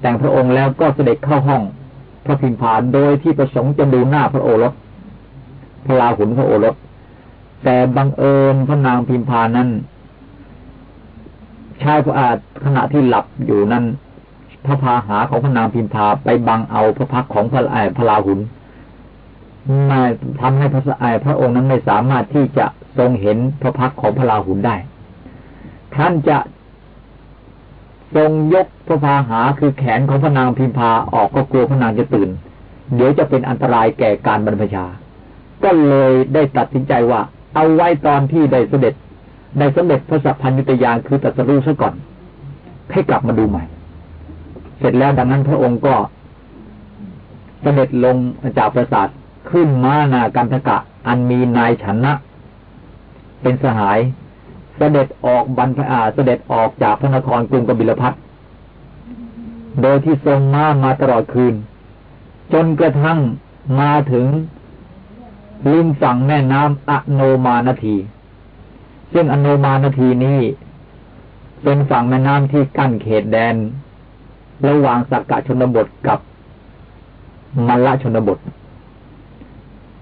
แต่งพระองค์แล้วก็เสด็จเข้าห้องพระพิมพานโดยที่ประสงค์จะดูหน้าพระโอรส พระลาหุนพระโอรส แต่บังเอิญพระนางพิมพานั้น ชายผู้อาจขณะที่หลับอยู่นั้นพระพาหาของพระนางพิมพาไปบังเอาพระพักของพระไอพระลาหุนมาทำให้พระไอพระองค์นั้นไม่สามารถที่จะทรงเห็นพระพักของพระลาหุนได้ ท่านจะทรงยกพระพาหาคือแขนของพระนางพิมพาออกก็กลัวพระนางจะตื่น เดี๋ยวจะเป็นอันตรายแก่การบรรพชา ก็เลยได้ตัดสินใจว่า เอาไว้ตอนที่ได้เสด็จ ได้สำเร็จพระสัพพัญญุตยานคือตัสรู้ซะก่อน ให้กลับมาดูใหม่ เสร็จแล้วดังนั้นพระองค์ก็เสด็จลงจากปราสาทขึ้นม้านากันทกะ อันมีนายชนะ เป็นสหาย เสด็จออกบรรพอาเสด็จออกจากพระนครกรุงกบิลพัทโดยที่ทรงม้ามาตลอดคืน จนกระทั่งมาถึงริมฝั่งแม่น้ำอโนมานาที ซึ่งอโนมานาทีนี้ เป็นฝั่งแม่น้ำที่กั้นเขตแดน ระหว่างสักกะชนบทกับมัลละชนบท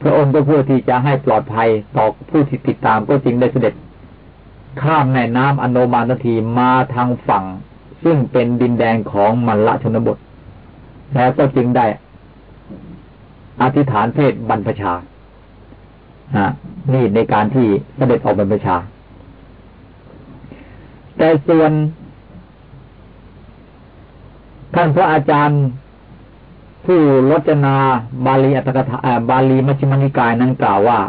พระองค์ก็เพื่อที่จะให้ปลอดภัยต่อผู้ที่ติดตามก็จึงได้เสด็จ ข้ามแม่น้ำอโนมานาทีมาทางฝั่ง ซึ่งเป็นดินแดนของมัลละชนบท แล้วก็จึงได้ อธิษฐานเพศบรรพชา นี่ในการที่เสด็จออกบรรพชา แต่ส่วน ท่านพระอาจารย์ ผู้รจนาบาลีอัตถกถาบาลีมัชฌิมนิกายนั้นกล่าวว่า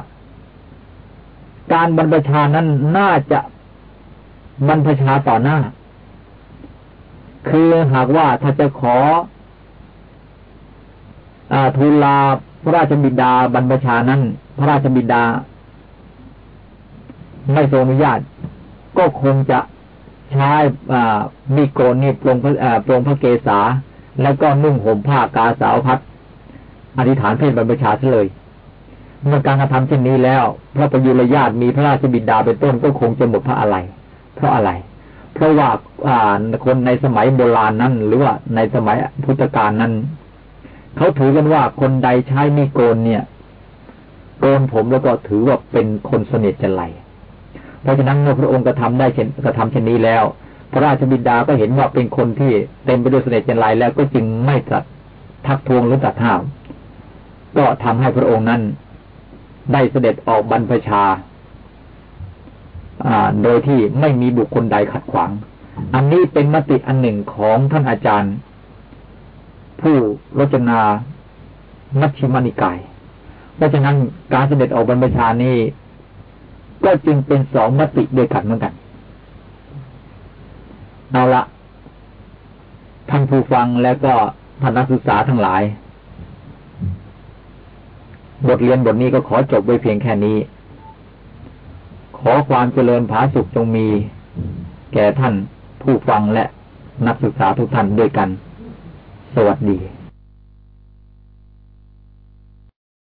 การบรรพชานั้นน่าจะบรรพชาต่อหน้า คือหากว่าถ้าจะขออทูลาพระราชบิดาบรรพชานั้น พระราชบิดา ไม่ทรงอนุญาต ก็คงจะ ใช้มีโกนนี่ปรงพระปรงพระเกศาแล้วก็นุ่งห่มผ้ากาสาวพัดอธิษฐานเพศบรรพชาเลย เมื่อการกระทำเช่นนี้แล้ว พระประยุรญาติมีพระราชบิดาเป็นต้นก็คงจะหมดพระอะไร เพราะอะไร เพราะว่าคนในสมัยโบราณนั้น หรือว่าในสมัยพุทธกาลนั้นเขาถือกันว่าคนใดใช้มีโกนเนี่ย โกนผมแล้วก็ถือว่าเป็นคนสนิทจันไร เพราะฉะนั้นเมื่อพระองค์กระทำได้เช่นกระทำเช่นนี้แล้ว พระราชบิดาก็เห็นว่าเป็นคนที่เต็มไปด้วยเสน่ห์จันไรแล้วก็จึงไม่ตัดทักทวงหรือตัดห้ามก็ทำให้พระองค์นั้นได้เสด็จออกบรรพชาโดยที่ไม่มีบุคคลใดขัดขวาง อันนี้เป็นมติอันหนึ่งของท่านอาจารย์ ผู้รจนามัชชิมานิกาย เพราะฉะนั้นการเสด็จออกบรรพชานี้ ก็จึงเป็นสองมติด้วยกันเหมือนกัน เอาละท่านผู้ฟังและก็ท่านนักศึกษาทั้งหลาย บทเรียนบทนี้ก็ขอจบไว้เพียงแค่นี้ ขอความเจริญผาสุขจงมี แก่ท่านผู้ฟังและนักศึกษาทุกท่านด้วยกัน สวัสดี